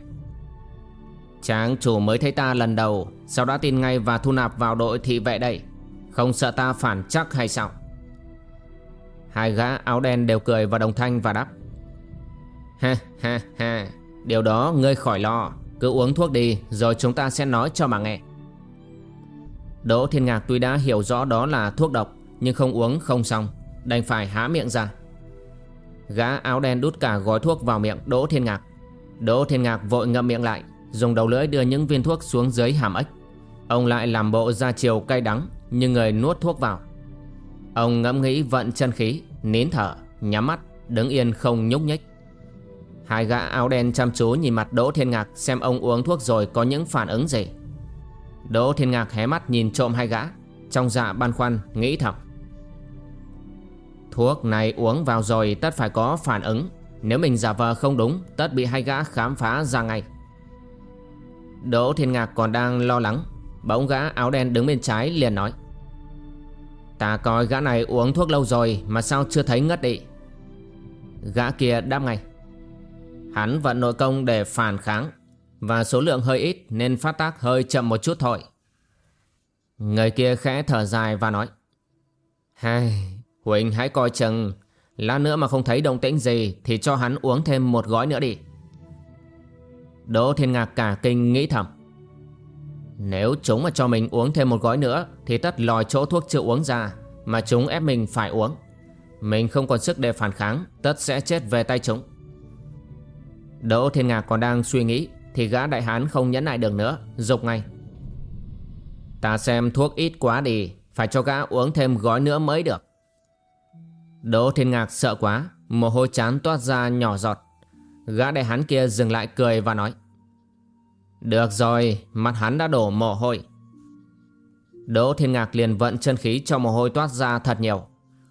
Trang chủ mới thấy ta lần đầu, Sao đã tin ngay và thu nạp vào đội thị vệ đây? Không sợ ta phản chắc hay sao? Hai gã áo đen đều cười vào đồng thanh và đáp. Ha ha ha. Điều đó ngươi khỏi lo. Cứ uống thuốc đi Rồi chúng ta sẽ nói cho mà nghe. Đỗ Thiên Ngạc tuy đã hiểu rõ đó là thuốc độc Nhưng không uống không xong Đành phải há miệng ra. Gã áo đen đút cả gói thuốc vào miệng Đỗ Thiên Ngạc. Đỗ Thiên Ngạc vội ngậm miệng lại Dùng đầu lưỡi đưa những viên thuốc xuống dưới hàm ếch. Ông lại làm bộ ra chiều cay đắng Nhưng người nuốt thuốc vào. Ông ngẫm nghĩ vận chân khí Nín thở, nhắm mắt Đứng yên không nhúc nhích. Hai gã áo đen chăm chú nhìn mặt Đỗ Thiên Ngạc Xem ông uống thuốc rồi có những phản ứng gì. Đỗ Thiên Ngạc hé mắt nhìn trộm hai gã, Trong dạ băn khoăn nghĩ thầm. Thuốc này uống vào rồi tất phải có phản ứng, Nếu mình giả vờ không đúng, Tất bị hai gã khám phá ra ngay. Đỗ Thiên Ngạc còn đang lo lắng, Bỗng gã áo đen đứng bên trái liền nói, Ta coi gã này uống thuốc lâu rồi Mà sao chưa thấy ngất đi. Gã kia đáp ngay Hắn vận nội công để phản kháng. Và số lượng hơi ít Nên phát tác hơi chậm một chút thôi. Người kia khẽ thở dài và nói Hai, Huỳnh hãy coi chừng. Lát nữa mà không thấy động tĩnh gì Thì cho hắn uống thêm một gói nữa đi. Đỗ Thiên Ngạc cả kinh nghĩ thầm Nếu chúng mà cho mình uống thêm một gói nữa Thì tất lòi chỗ thuốc chưa uống ra Mà chúng ép mình phải uống. Mình không còn sức để phản kháng Tất sẽ chết về tay chúng. Đỗ Thiên Ngạc còn đang suy nghĩ, Thì gã đại hán không nhẫn nại được nữa Dục ngay. Ta xem thuốc ít quá đi, Phải cho gã uống thêm gói nữa mới được. Đỗ Thiên Ngạc sợ quá, Mồ hôi chán toát ra nhỏ giọt. Gã đại hán kia dừng lại cười và nói, Được rồi, Mặt hắn đã đổ mồ hôi. Đỗ Thiên Ngạc liền vận chân khí cho mồ hôi toát ra thật nhiều.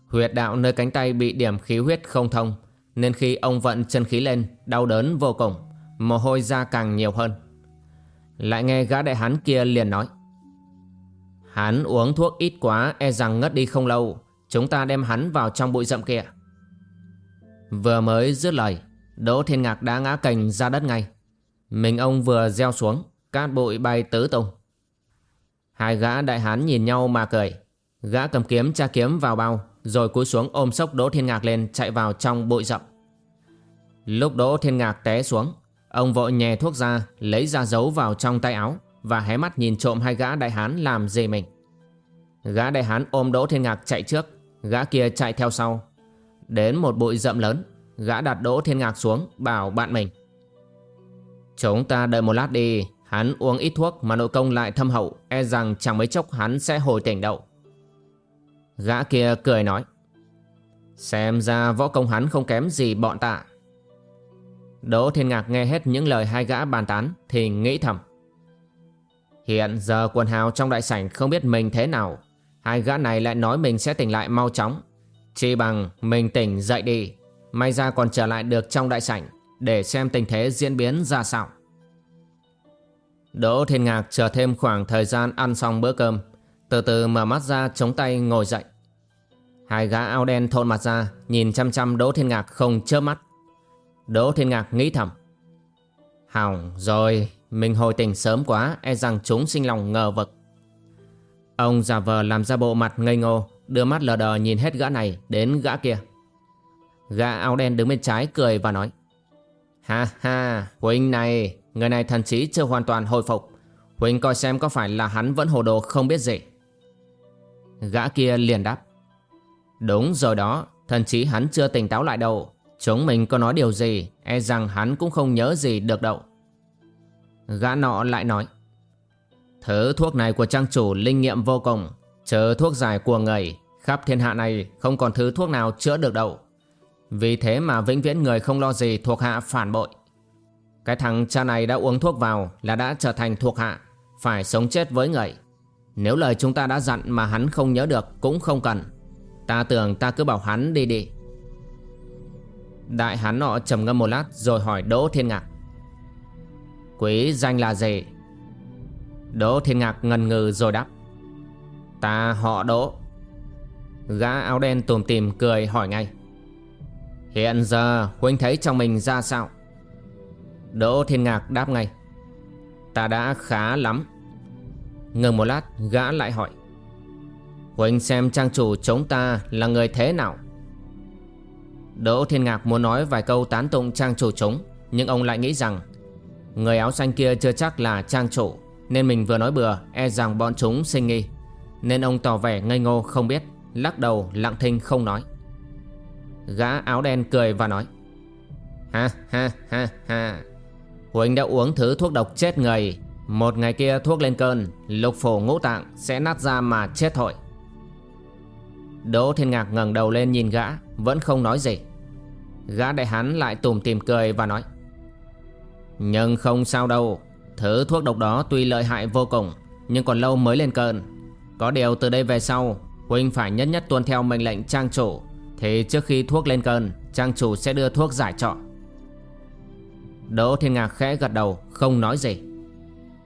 Huyệt đạo nơi cánh tay bị điểm khí huyết không thông. Nên khi ông vận chân khí lên, Đau đớn vô cùng, Mồ hôi ra càng nhiều hơn. Lại nghe gã đại hán kia liền nói, Hắn uống thuốc ít quá e rằng ngất đi không lâu, Chúng ta đem hắn vào trong bụi rậm kia. Vừa mới dứt lời, Đỗ Thiên Ngạc đã ngã cành ra đất ngay. Mình ông vừa gieo xuống, Cát bụi bay tứ tung. Hai gã đại hán nhìn nhau mà cười. Gã cầm kiếm tra kiếm vào bao rồi cúi xuống ôm sốc Đỗ Thiên Ngạc lên, Chạy vào trong bụi rậm. Lúc Đỗ Thiên Ngạc té xuống, Ông vội nhè thuốc ra, Lấy ra giấu vào trong tay áo Và hé mắt nhìn trộm hai gã đại hán làm gì mình. Gã đại hán ôm Đỗ Thiên Ngạc chạy trước, Gã kia chạy theo sau. Đến một bụi rậm lớn, Gã đặt Đỗ Thiên Ngạc xuống, Bảo bạn mình, Chúng ta đợi một lát đi, Hắn uống ít thuốc mà nội công lại thâm hậu E rằng chẳng mấy chốc hắn sẽ hồi tỉnh đậu Gã kia cười nói, Xem ra võ công hắn không kém gì bọn ta. Đỗ Thiên Ngạc nghe hết những lời hai gã bàn tán Thì nghĩ thầm, Hiện giờ quần hào trong đại sảnh không biết mình thế nào, Hai gã này lại nói mình sẽ tỉnh lại mau chóng. Chỉ bằng mình tỉnh dậy đi, May ra còn trở lại được trong đại sảnh Để xem tình thế diễn biến ra sao. Đỗ Thiên Ngạc chờ thêm khoảng thời gian ăn xong bữa cơm từ từ mở mắt ra, chống tay ngồi dậy. Hai gã áo đen thôn mặt ra, Nhìn chăm chăm Đỗ Thiên Ngạc không chớp mắt. Đỗ Thiên Ngạc nghĩ thầm. Hỏng rồi, Mình hồi tỉnh sớm quá E rằng chúng sinh lòng ngờ vực. Ông giả vờ làm ra bộ mặt ngây ngô, Đưa mắt lờ đờ nhìn hết gã này đến gã kia. Gã áo đen đứng bên trái cười và nói, Ha ha Huynh này, Người này thần trí chưa hoàn toàn hồi phục. Huynh coi xem có phải là hắn vẫn hồ đồ không biết gì. Gã kia liền đáp. Đúng rồi đó, Thần chí hắn chưa tỉnh táo lại đâu. Chúng mình có nói điều gì E rằng hắn cũng không nhớ gì được đâu. Gã nọ lại nói. Thứ thuốc này của trang chủ linh nghiệm vô cùng Chờ thuốc giải của người, Khắp thiên hạ này không còn thứ thuốc nào chữa được đâu. Vì thế mà vĩnh viễn người không lo gì thuộc hạ phản bội. Cái thằng cha này đã uống thuốc vào là đã trở thành thuộc hạ, Phải sống chết với người. Nếu lời chúng ta đã dặn mà hắn không nhớ được cũng không cần. Ta tưởng ta cứ bảo hắn đi đi. Đại hắn nọ trầm ngâm một lát rồi hỏi Đỗ Thiên Ngạc. Quý danh là gì? Đỗ Thiên Ngạc ngần ngừ rồi đáp. Ta họ Đỗ. Gã áo đen tùm tìm cười hỏi ngay. Hiện giờ huynh thấy trong mình ra sao? Đỗ Thiên Ngạc đáp ngay. Ta đã khá lắm. Ngừng một lát, gã lại hỏi. Huynh xem trang chủ chúng ta là người thế nào. Đỗ Thiên Ngạc muốn nói vài câu tán tụng trang chủ chúng Nhưng ông lại nghĩ rằng Người áo xanh kia chưa chắc là trang chủ, Nên mình vừa nói bừa E rằng bọn chúng sinh nghi. Nên ông tỏ vẻ ngây ngô không biết, Lắc đầu lặng thinh không nói. Gã áo đen cười và nói. Ha ha ha ha. Huỳnh đã uống thứ thuốc độc chết người một ngày kia thuốc lên cơn, Lục phổ ngũ tạng sẽ nát ra mà chết thôi. Đỗ Thiên Ngạc ngẩng đầu lên nhìn gã, Vẫn không nói gì. Gã đại hán lại tủm tìm cười và nói, Nhưng không sao đâu, Thứ thuốc độc đó tuy lợi hại vô cùng, Nhưng còn lâu mới lên cơn. Có điều từ đây về sau Huynh phải nhất nhất tuân theo mệnh lệnh trang chủ, Thì trước khi thuốc lên cơn, Trang chủ sẽ đưa thuốc giải trọ. Đỗ Thiên Ngạc khẽ gật đầu, Không nói gì.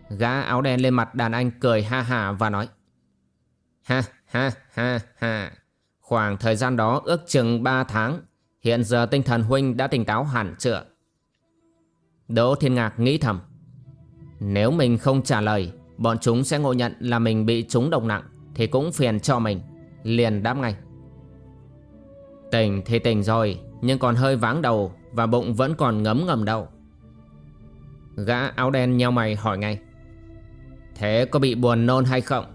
Gã áo đen lên mặt đàn anh cười ha ha và nói, Ha ha ha ha. Khoảng thời gian đó ước chừng 3 tháng, Hiện giờ tinh thần huynh đã tỉnh táo hẳn chưa? Đỗ Thiên Ngạc nghĩ thầm, Nếu mình không trả lời, Bọn chúng sẽ ngộ nhận là mình bị trúng độc nặng Thì cũng phiền cho mình, Liền đáp ngay. Tỉnh thì tỉnh rồi, Nhưng còn hơi váng đầu Và bụng vẫn còn ngấm ngầm đầu Gã áo đen nheo mày hỏi ngay Thế có bị buồn nôn hay không?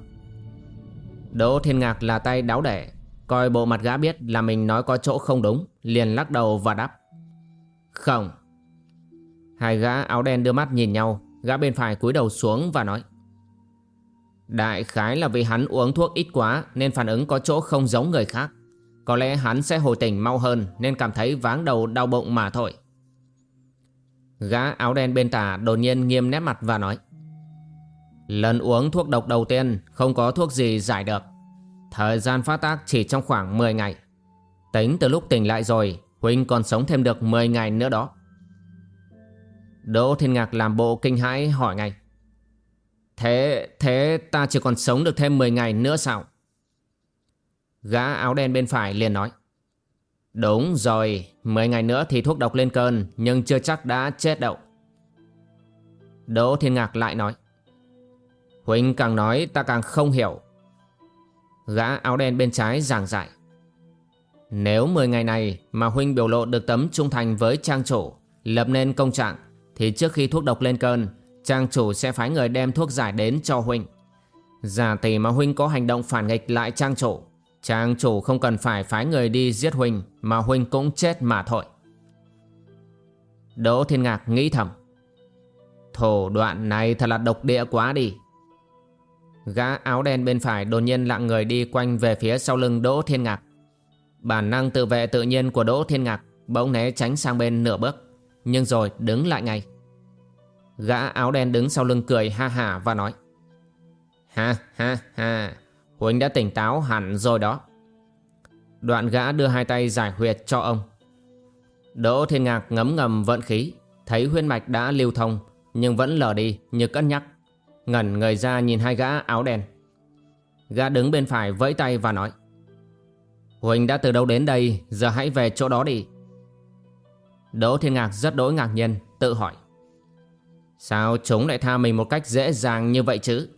Đỗ Thiên Ngạc là tay đáo đẻ, Coi bộ mặt gã biết là mình nói có chỗ không đúng, Liền lắc đầu và đáp. Không. Hai gã áo đen đưa mắt nhìn nhau, Gã bên phải cúi đầu xuống và nói. Đại khái là vì hắn uống thuốc ít quá Nên phản ứng có chỗ không giống người khác. Có lẽ hắn sẽ hồi tỉnh mau hơn Nên cảm thấy váng đầu đau bụng mà thôi. Gã áo đen bên tả đột nhiên nghiêm nét mặt và nói. Lần uống thuốc độc đầu tiên Không có thuốc gì giải được. Thời gian phát tác chỉ trong khoảng 10 ngày. Tính từ lúc tỉnh lại rồi Huynh còn sống thêm được 10 ngày nữa đó. Đỗ Thiên Ngạc làm bộ kinh hãi hỏi ngay. Thế, thế ta chỉ còn sống được thêm 10 ngày nữa sao? Gã áo đen bên phải liền nói. Đúng rồi, 10 ngày nữa thì thuốc độc lên cơn Nhưng chưa chắc đã chết đâu. Đỗ Thiên Ngạc lại nói. Huynh càng nói ta càng không hiểu. Gã áo đen bên trái giảng giải Nếu 10 ngày này mà Huynh biểu lộ được tấm trung thành với trang chủ, Lập nên công trạng, Thì trước khi thuốc độc lên cơn, Trang chủ sẽ phái người đem thuốc giải đến cho Huynh Giả tỷ mà Huynh có hành động phản nghịch lại trang chủ Trang chủ không cần phải phái người đi giết Huynh Mà Huynh cũng chết mà thôi. Đỗ Thiên Ngạc nghĩ thầm. Thủ đoạn này thật là độc địa quá đi. Gã áo đen bên phải đột nhiên lặng người đi quanh về phía sau lưng Đỗ Thiên Ngạc. Bản năng tự vệ tự nhiên của Đỗ Thiên Ngạc bỗng né tránh sang bên nửa bước, nhưng rồi đứng lại ngay. Gã áo đen đứng sau lưng cười ha ha và nói Ha ha ha, Huỳnh đã tỉnh táo hẳn rồi đó. Đoạn gã đưa hai tay giải huyệt cho ông. Đỗ Thiên Ngạc ngấm ngầm vận khí, thấy huyết mạch đã lưu thông nhưng vẫn lờ đi như cất nhắc. Ngẩn người ra nhìn hai gã áo đen. Gã đứng bên phải vẫy tay và nói, Huỳnh đã từ đâu đến đây, Giờ hãy về chỗ đó đi. Đỗ Thiên Ngạc rất đỗi ngạc nhiên, Tự hỏi, Sao chúng lại tha mình một cách dễ dàng như vậy chứ?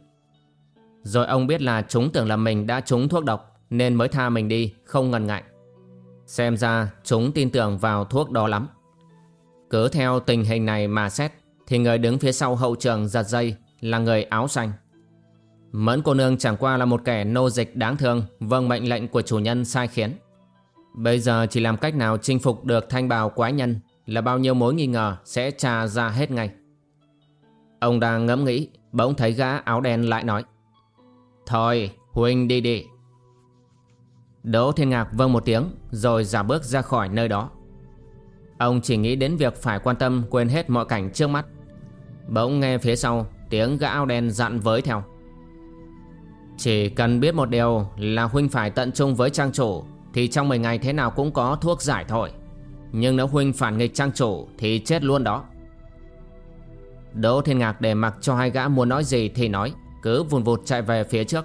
Rồi ông biết là chúng tưởng là mình đã trúng thuốc độc, Nên mới tha mình đi, Không ngần ngại. Xem ra chúng tin tưởng vào thuốc đó lắm. Cứ theo tình hình này mà xét, Thì người đứng phía sau hậu trường giật dây là người áo xanh. Mẫn cô nương chẳng qua là một kẻ nô dịch đáng thương vâng mệnh lệnh của chủ nhân sai khiến. Bây giờ chỉ làm cách nào chinh phục được thanh bào quái nhân là bao nhiêu mối nghi ngờ sẽ trà ra hết ngay. Ông đang ngẫm nghĩ, bỗng thấy gã áo đen lại nói. Thôi, Huynh đi đi. Đỗ Thiên Ngạc vâng một tiếng rồi giả bước ra khỏi nơi đó. Ông chỉ nghĩ đến việc phải quan tâm quên hết mọi cảnh trước mắt. Bỗng nghe phía sau tiếng gã áo đen dặn với theo. Chỉ cần biết một điều là Huynh phải tận trung với trang chủ, thì trong 10 ngày thế nào cũng có thuốc giải thôi. Nhưng nếu Huynh phản nghịch trang chủ, thì chết luôn đó. Đỗ Thiên Ngạc để mặc cho hai gã muốn nói gì thì nói, Cứ vùn vụt chạy về phía trước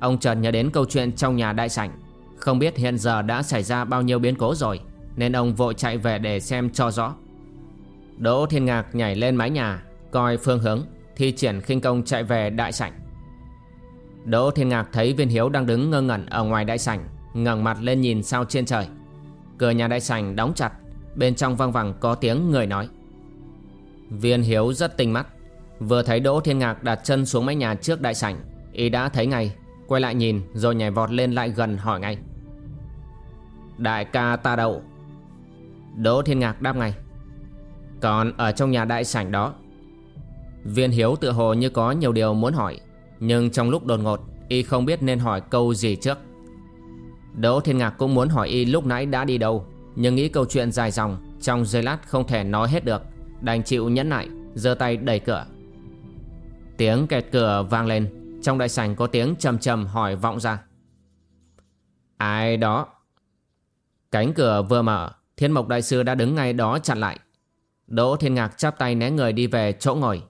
Ông chợt nhớ đến câu chuyện trong nhà đại sảnh Không biết hiện giờ đã xảy ra bao nhiêu biến cố rồi, Nên ông vội chạy về để xem cho rõ Đỗ Thiên Ngạc nhảy lên mái nhà, Coi phương hướng Thi triển khinh công chạy về đại sảnh. Đỗ Thiên Ngạc thấy viên hiếu đang đứng ngơ ngẩn ở ngoài đại sảnh, ngẩng mặt lên nhìn sao trên trời. Cửa nhà đại sảnh đóng chặt, Bên trong văng vẳng có tiếng người nói. Viên hiếu rất tinh mắt, Vừa thấy Đỗ Thiên Ngạc đặt chân xuống mái nhà trước đại sảnh, Y đã thấy ngay, Quay lại nhìn rồi nhảy vọt lên lại gần hỏi ngay. Đại ca ta đậu. Đỗ Thiên Ngạc đáp ngay. Còn ở trong nhà đại sảnh đó Viên Hiếu tự hồ như có nhiều điều muốn hỏi, Nhưng trong lúc đột ngột, Y không biết nên hỏi câu gì trước. Đỗ Thiên Ngạc cũng muốn hỏi Y lúc nãy đã đi đâu, Nhưng nghĩ câu chuyện dài dòng, Trong giây lát không thể nói hết được. Đành chịu nhẫn nại, giơ tay đẩy cửa. Tiếng kẹt cửa vang lên, Trong đại sảnh có tiếng trầm trầm hỏi vọng ra. Ai đó? Cánh cửa vừa mở, Thiên mộc đại sư đã đứng ngay đó chặn lại. Đỗ Thiên Ngạc chắp tay né người đi về chỗ ngồi.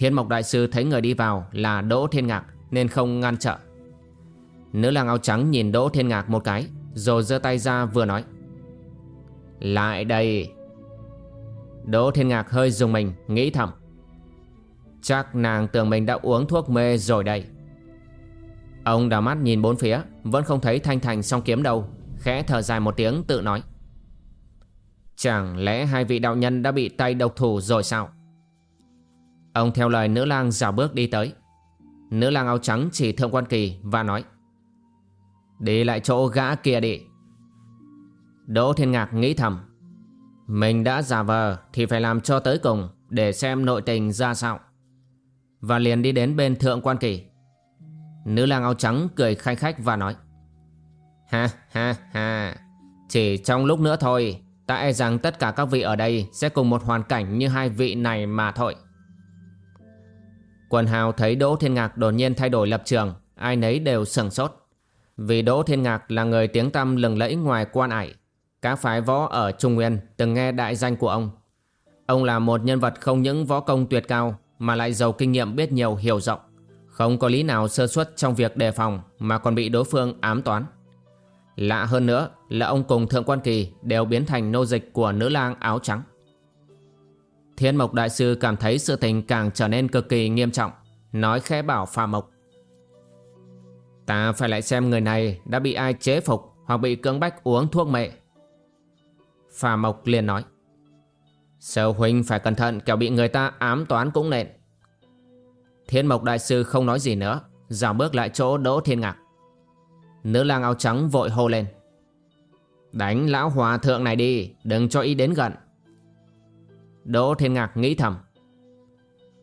Thiên mộc đại sư thấy người đi vào là Đỗ Thiên Ngạc, Nên không ngăn trở. Nữ lang áo trắng nhìn Đỗ Thiên Ngạc một cái, Rồi giơ tay ra vừa nói. Lại đây. Đỗ Thiên Ngạc hơi dùng mình, Nghĩ thầm. Chắc nàng tưởng mình đã uống thuốc mê rồi đây. Ông đào mắt nhìn bốn phía, Vẫn không thấy Thanh Thành song kiếm đâu, Khẽ thở dài một tiếng tự nói. Chẳng lẽ hai vị đạo nhân đã bị tay độc thủ rồi sao? Ông theo lời nữ lang dào bước đi tới. Nữ lang áo trắng chỉ thượng quan kỳ và nói Đi lại chỗ gã kia đi. Đỗ Thiên Ngạc nghĩ thầm, Mình đã giả vờ thì phải làm cho tới cùng Để xem nội tình ra sao. Và liền đi đến bên thượng quan kỳ. Nữ lang áo trắng cười khai khách và nói, Ha ha ha, Chỉ trong lúc nữa thôi Ta e rằng tất cả các vị ở đây Sẽ cùng một hoàn cảnh như hai vị này mà thôi. Quần hào thấy Đỗ Thiên Ngạc đột nhiên thay đổi lập trường, Ai nấy đều sừng sốt. Vì Đỗ Thiên Ngạc là người tiếng tăm lừng lẫy ngoài quan ải, Các phái võ ở Trung Nguyên từng nghe đại danh của ông. Ông là một nhân vật không những võ công tuyệt cao, Mà lại giàu kinh nghiệm biết nhiều hiểu rộng. Không có lý nào sơ suất trong việc đề phòng Mà còn bị đối phương ám toán. Lạ hơn nữa là ông cùng Thượng Quan Kỳ đều biến thành nô dịch của nữ lang áo trắng. Thiên Mộc Đại Sư cảm thấy sự tình càng trở nên cực kỳ nghiêm trọng, nói khẽ bảo Phà Mộc. Ta phải lại xem người này đã bị ai chế phục hoặc bị cưỡng bách uống thuốc mệ. Phà Mộc liền nói. Sở huynh phải cẩn thận kẻo bị người ta ám toán cũng nện. Thiên Mộc Đại Sư không nói gì nữa, dào bước lại chỗ Đỗ Thiên Ngạc. Nữ lang áo trắng vội hô lên Đánh lão hòa thượng này đi Đừng cho ý đến gần Đỗ Thiên Ngạc nghĩ thầm.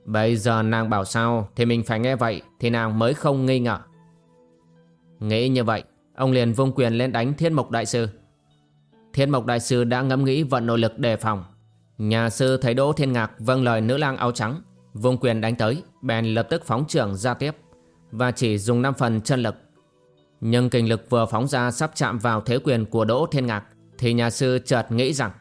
Bây giờ nàng bảo sao Thì mình phải nghe vậy Thì nàng mới không nghi ngờ. Nghĩ như vậy, Ông liền vung quyền lên đánh Thiên Mộc Đại Sư. Thiên Mộc Đại Sư đã ngẫm nghĩ vận nội lực đề phòng. Nhà sư thấy Đỗ Thiên Ngạc vâng lời nữ lang áo trắng, Vung quyền đánh tới, Bèn lập tức phóng trưởng ra tiếp Và chỉ dùng 5 phần chân lực. Nhưng kinh lực vừa phóng ra sắp chạm vào thế quyền của Đỗ Thiên Ngạc Thì nhà sư chợt nghĩ rằng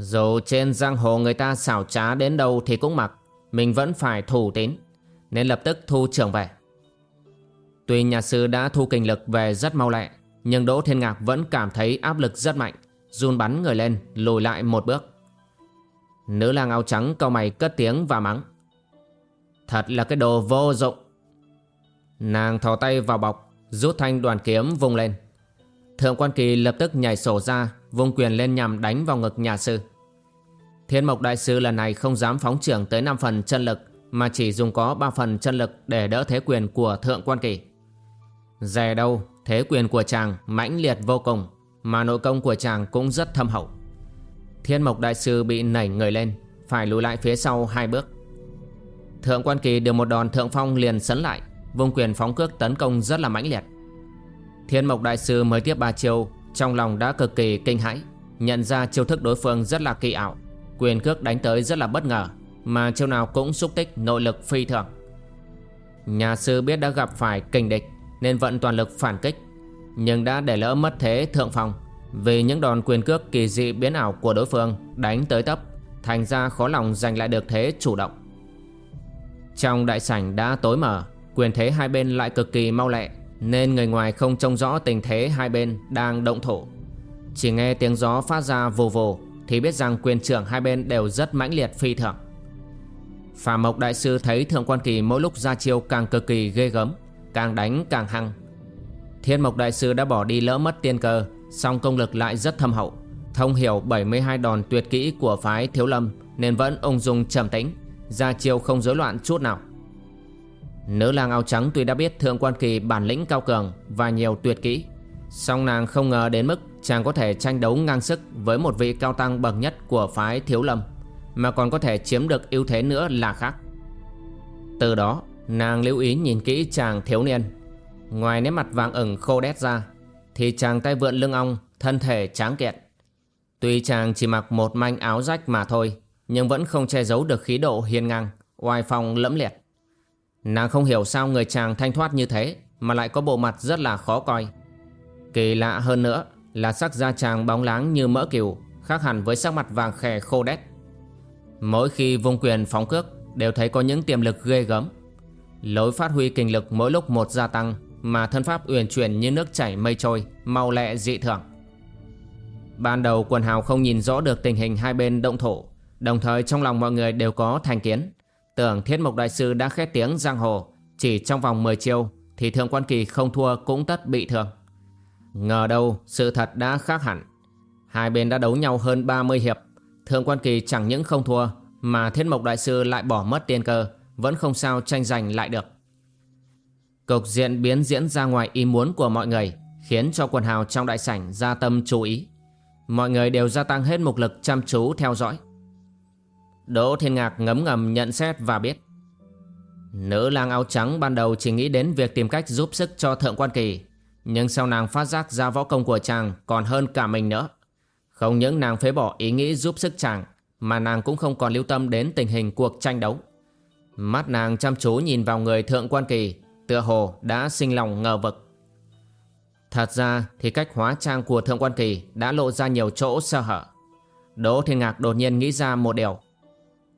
dù trên giang hồ người ta xảo trá đến đâu thì cũng mặc, Mình vẫn phải thủ tín, Nên lập tức thu trưởng về. Tuy nhà sư đã thu kinh lực về rất mau lẹ, Nhưng Đỗ Thiên Ngạc vẫn cảm thấy áp lực rất mạnh, Run bắn người lên, lùi lại một bước. Nữ lang áo trắng câu mày cất tiếng và mắng, Thật là cái đồ vô dụng. Nàng thò tay vào bọc, Rút thanh đoàn kiếm vung lên. Thượng quan kỳ lập tức nhảy sổ ra, Vung quyền lên nhằm đánh vào ngực nhà sư. Thiên mộc đại sư lần này không dám phóng trưởng tới 5 phần chân lực, Mà chỉ dùng có 3 phần chân lực để đỡ thế quyền của thượng quan kỳ. Dè đâu, thế quyền của chàng mãnh liệt vô cùng, Mà nội công của chàng cũng rất thâm hậu. Thiên mộc đại sư bị nảy người lên, Phải lùi lại phía sau hai bước. Thượng quan kỳ được một đòn thượng phong liền sấn lại Vung quyền phóng cước tấn công rất là mãnh liệt. Thiên mộc đại sư mới tiếp ba chiêu, Trong lòng đã cực kỳ kinh hãi, Nhận ra chiêu thức đối phương rất là kỳ ảo. Quyền cước đánh tới rất là bất ngờ, Mà chiêu nào cũng xúc tích nội lực phi thường. Nhà sư biết đã gặp phải kình địch, Nên vận toàn lực phản kích, Nhưng đã để lỡ mất thế thượng phong Vì những đòn quyền cước kỳ dị biến ảo của đối phương Đánh tới tấp, Thành ra khó lòng giành lại được thế chủ động. Trong đại sảnh đã tối mờ, Quyền thế hai bên lại cực kỳ mau lẹ, Nên người ngoài không trông rõ tình thế hai bên đang động thổ Chỉ nghe tiếng gió phát ra vù vù thì biết rằng quyền trưởng hai bên đều rất mãnh liệt, phi thường. Phà Mộc Đại Sư thấy Thượng Quan Kỳ mỗi lúc ra chiêu càng cực kỳ ghê gớm, Càng đánh càng hăng. Thiên Mộc Đại Sư đã bỏ đi lỡ mất tiên cơ, song công lực lại rất thâm hậu. Thông hiểu 72 đòn tuyệt kỹ của phái Thiếu Lâm Nên vẫn ung dung trầm tĩnh, Ra chiêu không rối loạn chút nào. Nữ lang áo trắng tuy đã biết Thượng Quan Kỳ bản lĩnh cao cường Và nhiều tuyệt kỹ song nàng không ngờ đến mức chàng có thể tranh đấu ngang sức Với một vị cao tăng bậc nhất của phái Thiếu Lâm, Mà còn có thể chiếm được ưu thế nữa là khác. Từ đó, nàng lưu ý nhìn kỹ chàng thiếu niên. Ngoài nét mặt vàng ửng khô đét ra, Thì chàng tay vượn lưng ong, Thân thể tráng kiện. Tuy chàng chỉ mặc một manh áo rách mà thôi, Nhưng vẫn không che giấu được khí độ hiên ngang, Oai phong lẫm liệt. Nàng không hiểu sao người chàng thanh thoát như thế, Mà lại có bộ mặt rất là khó coi. Kỳ lạ hơn nữa Là sắc da chàng bóng láng như mỡ kiều Khác hẳn với sắc mặt vàng khè khô đét. Mỗi khi vung quyền phóng cước, Đều thấy có những tiềm lực ghê gớm. Lối phát huy kinh lực mỗi lúc một gia tăng, Mà thân pháp uyển chuyển như nước chảy mây trôi, Mau lẹ dị thường. Ban đầu quần hào không nhìn rõ được tình hình hai bên động thổ, Đồng thời trong lòng mọi người đều có thành kiến. Tưởng Thiết Mộc Đại Sư đã khét tiếng giang hồ, Chỉ trong vòng 10 chiêu, Thì Thượng Quan Kỳ không thua cũng tất bị thương. Ngờ đâu, sự thật đã khác hẳn. Hai bên đã đấu nhau hơn 30 hiệp. Thượng Quan Kỳ chẳng những không thua, Mà Thiết Mộc Đại Sư lại bỏ mất tiên cơ, Vẫn không sao tranh giành lại được. Cục diện biến diễn ra ngoài ý muốn của mọi người, Khiến cho quần hào trong đại sảnh gia tâm chú ý. Mọi người đều gia tăng hết mục lực chăm chú theo dõi. Đỗ Thiên Ngạc ngấm ngầm nhận xét và biết. Nữ lang áo trắng ban đầu chỉ nghĩ đến việc tìm cách giúp sức cho Thượng Quan Kỳ. Nhưng sau nàng phát giác ra võ công của chàng còn hơn cả mình nữa. Không những nàng phế bỏ ý nghĩ giúp sức chàng, Mà nàng cũng không còn lưu tâm đến tình hình cuộc tranh đấu. Mắt nàng chăm chú nhìn vào người Thượng Quan Kỳ, Tựa hồ đã sinh lòng ngờ vực. Thật ra thì cách hóa trang của Thượng Quan Kỳ đã lộ ra nhiều chỗ sơ hở. Đỗ Thiên Ngạc đột nhiên nghĩ ra một điều.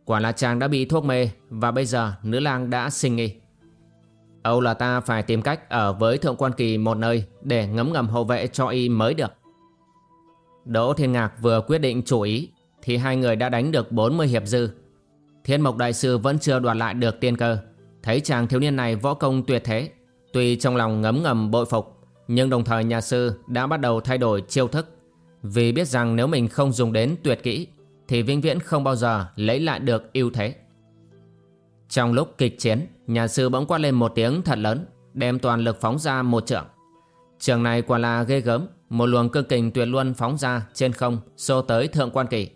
Quả là chàng đã bị thuốc mê Và bây giờ nữ lang đã sinh nghi. Âu là ta phải tìm cách Ở với Thượng Quan Kỳ một nơi Để ngấm ngầm hậu vệ cho y mới được. Đỗ Thiên Ngạc vừa quyết định chủ ý, Thì hai người đã đánh được 40 hiệp dư. Thiên Mộc Đại Sư vẫn chưa đoạt lại được tiên cơ. Thấy chàng thiếu niên này võ công tuyệt thế, Tuy trong lòng ngấm ngầm bội phục, Nhưng đồng thời nhà sư đã bắt đầu thay đổi chiêu thức. Vì biết rằng nếu mình không dùng đến tuyệt kỹ, thì vĩnh viễn không bao giờ lấy lại được ưu thế. Trong lúc kịch chiến, nhà sư bỗng quát lên một tiếng thật lớn, đem toàn lực phóng ra một trường. Trường này quả là ghê gớm, một luồng cơ kình tuyệt luân phóng ra trên không, xô tới thượng quan kỳ.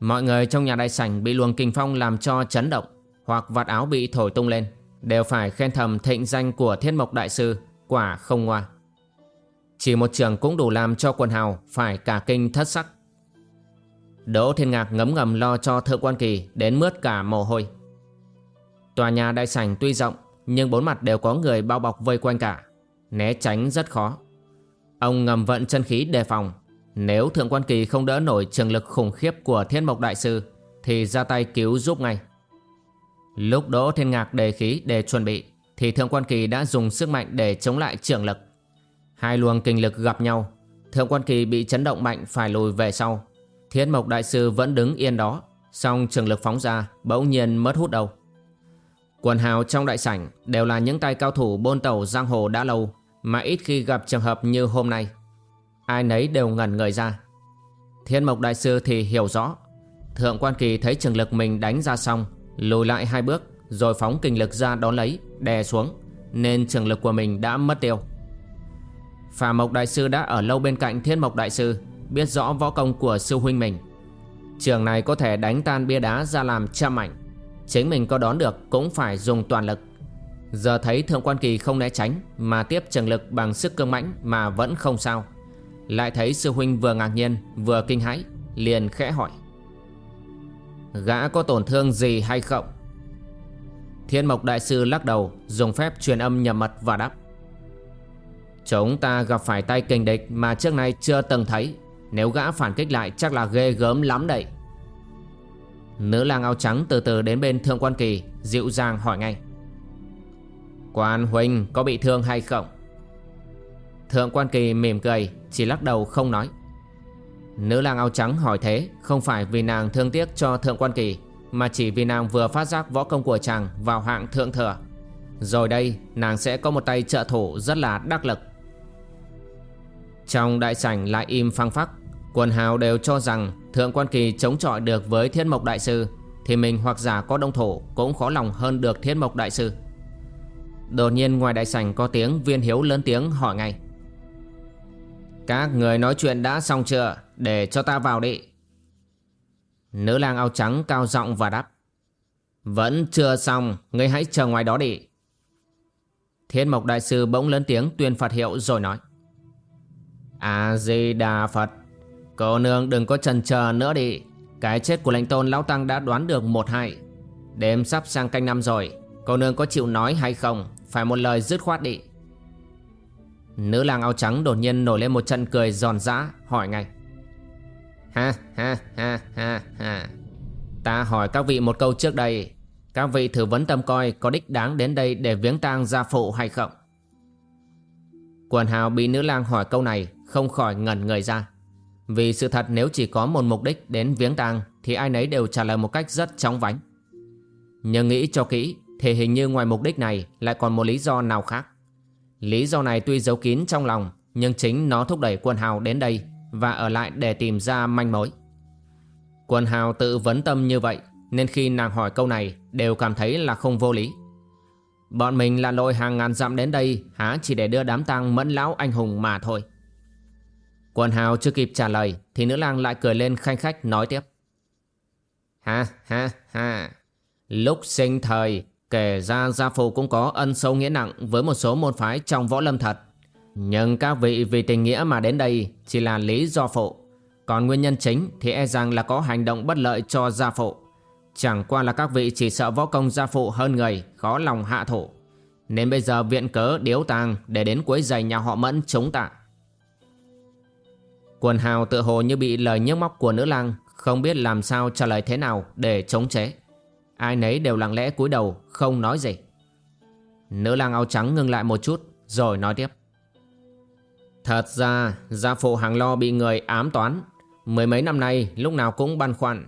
Mọi người trong nhà đại sảnh bị luồng kinh phong làm cho chấn động, hoặc vạt áo bị thổi tung lên, đều phải khen thầm thịnh danh của thiên mộc đại sư, quả không ngoa. Chỉ một trường cũng đủ làm cho quần hào phải cả kinh thất sắc. Đỗ Thiên Ngạc ngấm ngầm lo cho Thượng Quan Kỳ đến mướt cả mồ hôi. Tòa nhà đại sảnh tuy rộng, nhưng bốn mặt đều có người bao bọc vây quanh cả. Né tránh rất khó. Ông ngầm vận chân khí đề phòng. Nếu Thượng Quan Kỳ không đỡ nổi trường lực khủng khiếp của Thiên Mộc Đại Sư, thì ra tay cứu giúp ngay. Lúc Đỗ Thiên Ngạc đề khí để chuẩn bị, thì Thượng Quan Kỳ đã dùng sức mạnh để chống lại trường lực. Hai luồng kinh lực gặp nhau. Thượng Quan Kỳ bị chấn động mạnh phải lùi về sau Thiên Mộc Đại Sư vẫn đứng yên đó, Song trường lực phóng ra, bỗng nhiên mất hút đâu Quần hào trong đại sảnh đều là những tay cao thủ bôn tàu giang hồ đã lâu, Mà ít khi gặp trường hợp như hôm nay. Ai nấy đều ngẩn người ra. Thiên Mộc Đại Sư thì hiểu rõ. Thượng Quan Kỳ thấy trường lực mình đánh ra xong, Lùi lại hai bước, Rồi phóng kinh lực ra đón lấy, Đè xuống, Nên trường lực của mình đã mất tiêu. Phà Mộc Đại Sư đã ở lâu bên cạnh Thiên Mộc Đại Sư, Biết rõ võ công của sư huynh mình. Trường này có thể đánh tan bia đá ra làm trăm mảnh Chính mình có đón được cũng phải dùng toàn lực. Giờ thấy Thượng Quan Kỳ không né tránh, Mà tiếp trường lực bằng sức cương mãnh Mà vẫn không sao. Lại thấy sư huynh vừa ngạc nhiên, vừa kinh hãi, Liền khẽ hỏi. Gã có tổn thương gì hay không? Thiên Mộc Đại Sư lắc đầu, Dùng phép truyền âm nhầm mật và đáp. Chúng ta gặp phải tay kình địch Mà trước nay chưa từng thấy. Nếu gã phản kích lại chắc là ghê gớm lắm đấy. Nữ lang áo trắng từ từ đến bên Thượng Quan Kỳ, Dịu dàng hỏi ngay. Quan huynh có bị thương hay không? Thượng quan kỳ mỉm cười, Chỉ lắc đầu không nói. Nữ lang áo trắng hỏi thế, Không phải vì nàng thương tiếc cho thượng quan kỳ, Mà chỉ vì nàng vừa phát giác võ công của chàng Vào hạng thượng thừa. Rồi đây, nàng sẽ có một tay trợ thủ Rất là đắc lực. Trong đại sảnh lại im phăng phắc. Quần hào đều cho rằng Thượng quan kỳ chống chọi được với thiên mộc đại sư, Thì mình hoặc giả có đông Thổ Cũng khó lòng hơn được thiên mộc đại sư. Đột nhiên ngoài đại sảnh có tiếng viên hiếu lớn tiếng hỏi ngay. Các người nói chuyện đã xong chưa? Để cho ta vào đi. Nữ lang áo trắng cao giọng và đáp. Vẫn chưa xong, Ngươi hãy chờ ngoài đó đi. Thiên mộc đại sư bỗng lớn tiếng tuyên Phật hiệu rồi nói. A-di-đà Phật. Cô nương đừng có chần chờ nữa đi. Cái chết của lãnh tôn lão tăng đã đoán được một hai. Đêm sắp sang canh năm rồi, Cô nương có chịu nói hay không? Phải một lời dứt khoát đi. Nữ lang áo trắng đột nhiên nổi lên một trận cười giòn giã, Hỏi ngay. Ha ha ha ha ha. Ta hỏi các vị một câu trước đây, Các vị thử vấn tâm coi Có đích đáng đến đây để viếng tang gia phụ hay không? Quần hào bị nữ lang hỏi câu này, Không khỏi ngẩn người ra. Vì sự thật nếu chỉ có một mục đích đến viếng tang, Thì ai nấy đều trả lời một cách rất chóng vánh Nhưng nghĩ cho kỹ, thì hình như ngoài mục đích này lại còn một lý do nào khác. Lý do này tuy giấu kín trong lòng, nhưng chính nó thúc đẩy quân hào đến đây và ở lại để tìm ra manh mối. Quân hào tự vấn tâm như vậy, nên khi nàng hỏi câu này, đều cảm thấy là không vô lý. Bọn mình là lội hàng ngàn dặm đến đây, há chỉ để đưa đám tang mẫn lão anh hùng mà thôi. Quần hào chưa kịp trả lời thì nữ lang lại cười lên khanh khách nói tiếp. Ha ha ha, lúc sinh thời Kể ra gia phụ cũng có ân sâu nghĩa nặng với một số môn phái trong võ lâm thật. Nhưng các vị vì tình nghĩa mà đến đây chỉ là lý do phụ. Còn nguyên nhân chính thì e rằng là có hành động bất lợi cho gia phụ. Chẳng qua là các vị chỉ sợ võ công gia phụ hơn người, khó lòng hạ thủ. Nên bây giờ viện cớ điếu tàng để đến cuối giày nhà họ mẫn chống tạ. Quần hào tự hồ như bị lời nhức móc của nữ lang, không biết làm sao trả lời thế nào để chống chế. Ai nấy đều lặng lẽ cúi đầu Không nói gì. Nữ lang áo trắng ngưng lại một chút Rồi nói tiếp. Thật ra gia phụ hàng lo bị người ám toán. Mười mấy năm nay lúc nào cũng băn khoăn.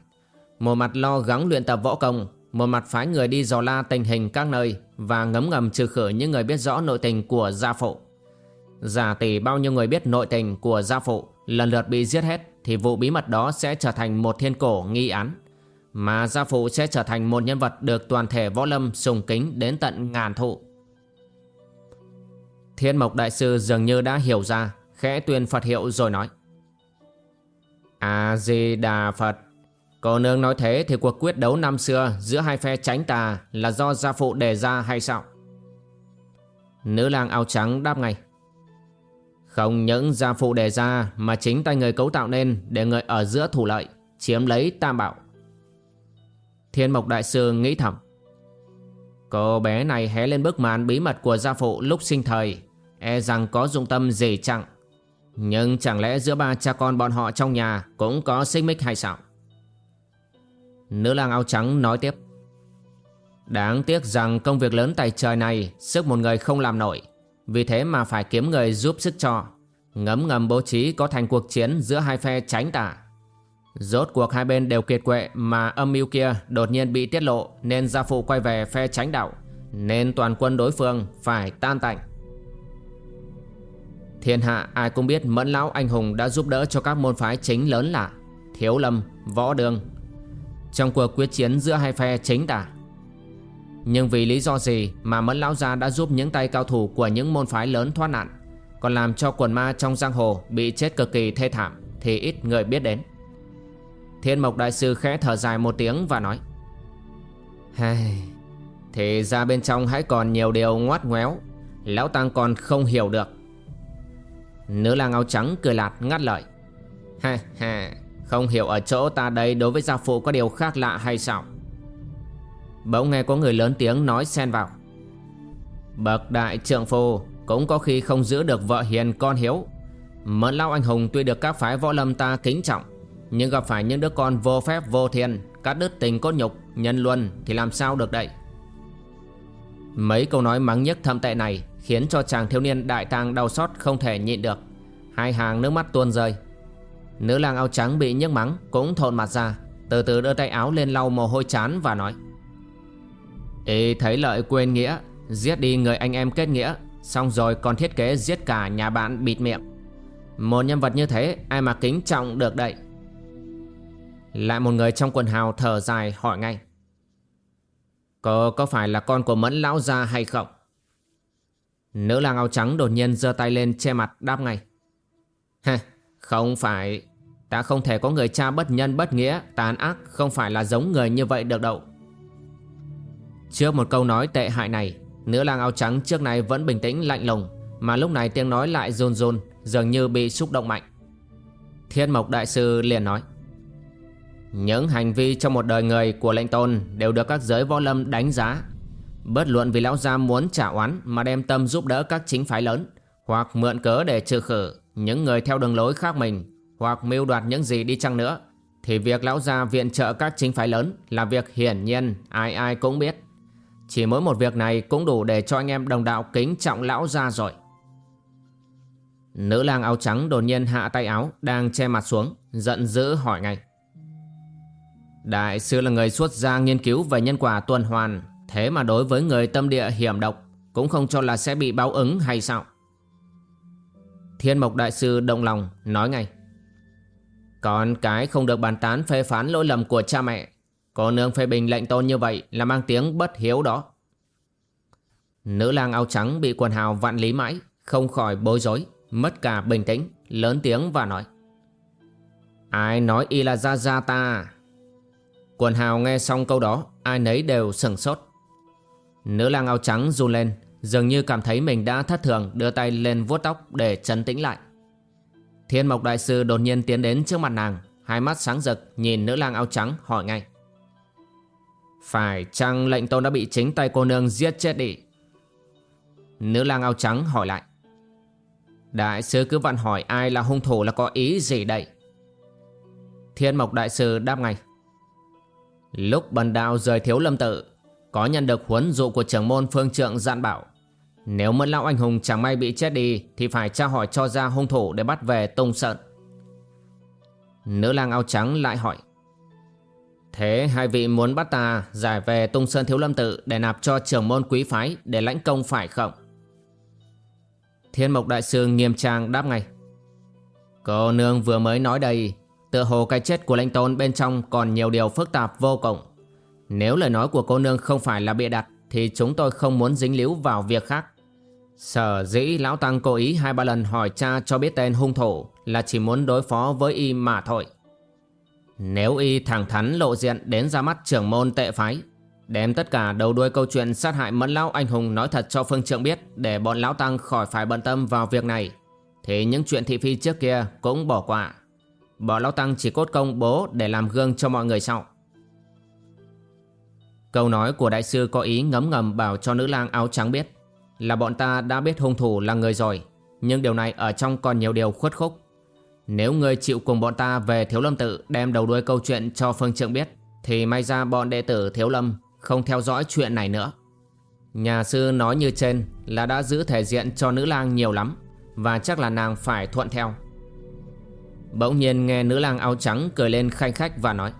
Một mặt lo gắng luyện tập võ công Một mặt phái người đi dò la tình hình các nơi Và ngấm ngầm trừ khử những người biết rõ nội tình của gia phụ. Giả tỷ bao nhiêu người biết nội tình của gia phụ? Lần lượt bị giết hết Thì vụ bí mật đó sẽ trở thành một thiên cổ nghi án mà gia phụ sẽ trở thành một nhân vật được toàn thể võ lâm sùng kính đến tận ngàn thụ. Thiên Mộc Đại Sư dường như đã hiểu ra, khẽ tuyên Phật hiệu rồi nói. A-di-đà Phật, cô nương nói thế thì cuộc quyết đấu năm xưa giữa hai phe tránh tà là do gia phụ đề ra hay sao? Nữ lang áo trắng đáp ngay. Không những gia phụ đề ra mà chính tay người cấu tạo nên để người ở giữa thủ lợi, chiếm lấy tam bảo. Thiên Mộc Đại Sư nghĩ thầm. Cô bé này hé lên bức màn bí mật của gia phụ lúc sinh thời E rằng có dụng tâm gì chẳng. Nhưng chẳng lẽ giữa ba cha con bọn họ trong nhà Cũng có xích mích hay sao? Nữ lang áo trắng nói tiếp. Đáng tiếc rằng công việc lớn tại trời này Sức một người không làm nổi. Vì thế mà phải kiếm người giúp sức cho Ngấm ngầm bố trí có thành cuộc chiến Giữa hai phe tránh tả Rốt cuộc hai bên đều kiệt quệ mà âm mưu kia đột nhiên bị tiết lộ nên gia phụ quay về phe tránh đạo nên toàn quân đối phương phải tan tành. Thiên hạ ai cũng biết Mẫn Lão Anh Hùng đã giúp đỡ cho các môn phái chính lớn là Thiếu Lâm, Võ Đường. Trong cuộc quyết chiến giữa hai phe chính tả nhưng vì lý do gì mà Mẫn Lão Gia đã giúp những tay cao thủ của những môn phái lớn thoát nạn Còn làm cho quần ma trong giang hồ bị chết cực kỳ thê thảm Thì ít người biết đến. Thiên Mộc Đại Sư khẽ thở dài một tiếng và nói Hay... Thì ra bên trong hãy còn nhiều điều ngoát ngoéo Lão Tăng còn không hiểu được. Nữ lang áo trắng cười lạt ngắt lời Ha ha Không hiểu ở chỗ ta đây đối với gia phụ có điều khác lạ hay sao Bỗng nghe có người lớn tiếng nói xen vào. Bậc đại trượng phu, Cũng có khi không giữ được vợ hiền con hiếu. Mẫn lao anh hùng tuy được các phái võ lâm ta kính trọng, Nhưng gặp phải những đứa con vô phép, vô thiên, Cắt đứt tình cốt nhục, Nhân luân thì làm sao được đây? Mấy câu nói mắng nhất thâm tệ này Khiến cho chàng thiếu niên đại tàng đau xót không thể nhịn được. Hai hàng nước mắt tuôn rơi. Nữ lang áo trắng bị nhức mắng Cũng thộn mặt ra, Từ từ đưa tay áo lên lau mồ hôi chán và nói Ý thấy lợi quên nghĩa, Giết đi người anh em kết nghĩa, Xong rồi còn thiết kế giết cả nhà bạn bịt miệng. Một nhân vật như thế, Ai mà kính trọng được đây? Lại một người trong quần hào thở dài hỏi ngay. Cô có phải là con của mẫn lão gia hay không? Nữ lang áo trắng đột nhiên giơ tay lên che mặt đáp ngay. Ha không phải. Ta không thể có người cha bất nhân bất nghĩa, Tàn ác, không phải là giống người như vậy được đâu. Trước một câu nói tệ hại này, Nữ lang áo trắng trước này vẫn bình tĩnh, lạnh lùng, Mà lúc này tiếng nói lại run run Dường như bị xúc động mạnh. Thiên Mộc Đại Sư liền nói, Những hành vi trong một đời người của lệnh tôn Đều được các giới võ lâm đánh giá. Bất luận vì lão gia muốn trả oán Mà đem tâm giúp đỡ các chính phái lớn, Hoặc mượn cớ để trừ khử Những người theo đường lối khác mình, Hoặc mưu đoạt những gì đi chăng nữa, Thì việc lão gia viện trợ các chính phái lớn Là việc hiển nhiên ai ai cũng biết chỉ mỗi một việc này cũng đủ để cho anh em đồng đạo kính trọng lão ra rồi. Nữ lang áo trắng đột nhiên hạ tay áo đang che mặt xuống, giận dữ hỏi ngay. Đại sư là người xuất gia nghiên cứu về nhân quả tuần hoàn, thế mà đối với người tâm địa hiểm độc cũng không cho là sẽ bị báo ứng hay sao? Thiên Mộc Đại sư động lòng nói ngay. Còn cái không được bàn tán phê phán lỗi lầm của cha mẹ Cô nương phê bình lệnh tôn như vậy là mang tiếng bất hiếu đó. Nữ lang áo trắng bị quần hào vạn lý mãi, không khỏi bối rối, mất cả bình tĩnh, lớn tiếng và nói. Ai nói y là gia gia ta? Quần hào nghe xong câu đó, ai nấy đều sừng sốt. Nữ lang áo trắng run lên, dường như cảm thấy mình đã thất thường đưa tay lên vuốt tóc để trấn tĩnh lại. Thiên Mộc Đại Sư đột nhiên tiến đến trước mặt nàng, hai mắt sáng rực nhìn nữ lang áo trắng hỏi ngay. Phải chăng lệnh tôn đã bị chính tay cô nương giết chết đi? Nữ lang áo trắng hỏi lại. Đại sư cứ vặn hỏi ai là hung thủ là có ý gì đây? Thiên mộc đại sư đáp ngay. Lúc bần đạo rời thiếu lâm tự, Có nhận được huấn dụ của trưởng môn phương trượng dặn bảo. Nếu mẫn lão anh hùng chẳng may bị chết đi, Thì phải tra hỏi cho ra hung thủ để bắt về tung sơn. Nữ lang áo trắng lại hỏi. Thế hai vị muốn bắt ta giải về Tung Sơn Thiếu Lâm Tự để nạp cho trưởng môn quý phái để lãnh công phải không? Thiên Mộc Đại Sư nghiêm trang đáp ngay. Cô nương vừa mới nói đây, tựa hồ cái chết của lãnh tôn bên trong còn nhiều điều phức tạp vô cùng. Nếu lời nói của cô nương không phải là bịa đặt thì chúng tôi không muốn dính líu vào việc khác. Sở dĩ Lão Tăng cố ý hai ba lần hỏi cha cho biết tên hung thủ là chỉ muốn đối phó với y mà thôi. Nếu y thẳng thắn lộ diện đến ra mắt trưởng môn tệ phái, Đem tất cả đầu đuôi câu chuyện sát hại mẫn lão anh hùng nói thật cho phương trượng biết Để bọn lão tăng khỏi phải bận tâm vào việc này, Thì những chuyện thị phi trước kia cũng bỏ qua. Bọn lão tăng chỉ cốt công bố để làm gương cho mọi người sau. Câu nói của đại sư có ý ngấm ngầm bảo cho nữ lang áo trắng biết Là bọn ta đã biết hung thủ là người rồi, Nhưng điều này ở trong còn nhiều điều khuất khúc nếu ngươi chịu cùng bọn ta về Thiếu Lâm Tự đem đầu đuôi câu chuyện cho Phương Trượng biết, Thì may ra bọn đệ tử Thiếu Lâm không theo dõi chuyện này nữa. Nhà sư nói như trên là đã giữ thể diện cho nữ lang nhiều lắm, Và chắc là nàng phải thuận theo. Bỗng nhiên nghe nữ lang áo trắng cười lên khanh khách và nói,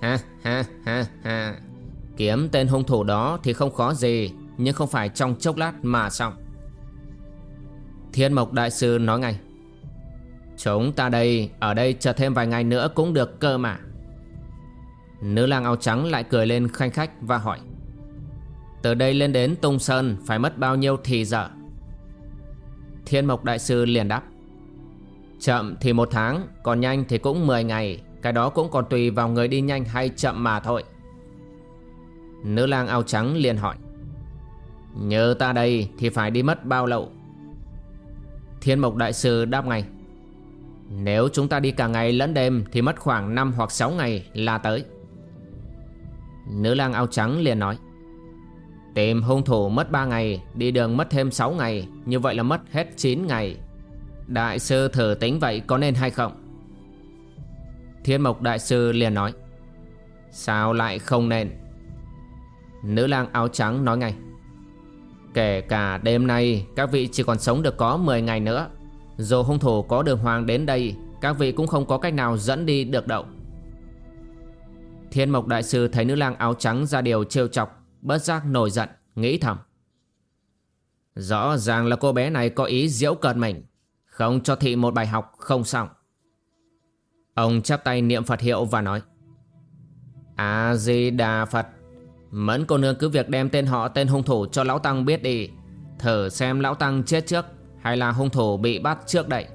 Ha ha ha ha, Kiếm tên hung thủ đó thì không khó gì, Nhưng không phải trong chốc lát mà xong. Thiên Mộc Đại Sư nói ngay Chúng ta đây, Ở đây chờ thêm vài ngày nữa cũng được cơ mà. Nữ lang áo trắng lại cười lên khanh khách và hỏi, Từ đây lên đến Tung Sơn Phải mất bao nhiêu thì giờ? Thiên Mộc Đại Sư liền đáp, Chậm thì một tháng, Còn nhanh thì cũng 10 ngày, Cái đó cũng còn tùy vào người đi nhanh hay chậm mà thôi. Nữ lang áo trắng liền hỏi, Nhớ ta đây thì phải đi mất bao lâu? Thiên Mộc Đại Sư đáp ngay nếu chúng ta đi cả ngày lẫn đêm Thì mất khoảng 5 hoặc 6 ngày là tới. Nữ lang áo trắng liền nói, Tìm hung thủ mất 3 ngày, Đi đường mất thêm 6 ngày, Như vậy là mất hết 9 ngày. Đại sư thử tính vậy có nên hay không? Thiên Mộc Đại Sư liền nói, Sao lại không nên? Nữ lang áo trắng nói ngay, Kể cả đêm nay, Các vị chỉ còn sống được có 10 ngày nữa dù hung thủ có đường hoàng đến đây, Các vị cũng không có cách nào dẫn đi được đâu. Thiên Mộc Đại Sư thấy nữ lang áo trắng ra điều trêu chọc, Bất giác nổi giận, Nghĩ thầm. Rõ ràng là cô bé này có ý diễu cợt mình, Không cho thị một bài học không xong. Ông chắp tay niệm Phật hiệu và nói, A-di-đà Phật, Mẫn cô nương cứ việc đem tên họ tên hung thủ cho Lão Tăng biết đi, Thử xem Lão Tăng chết trước hay là hung thủ bị bắt trước đây?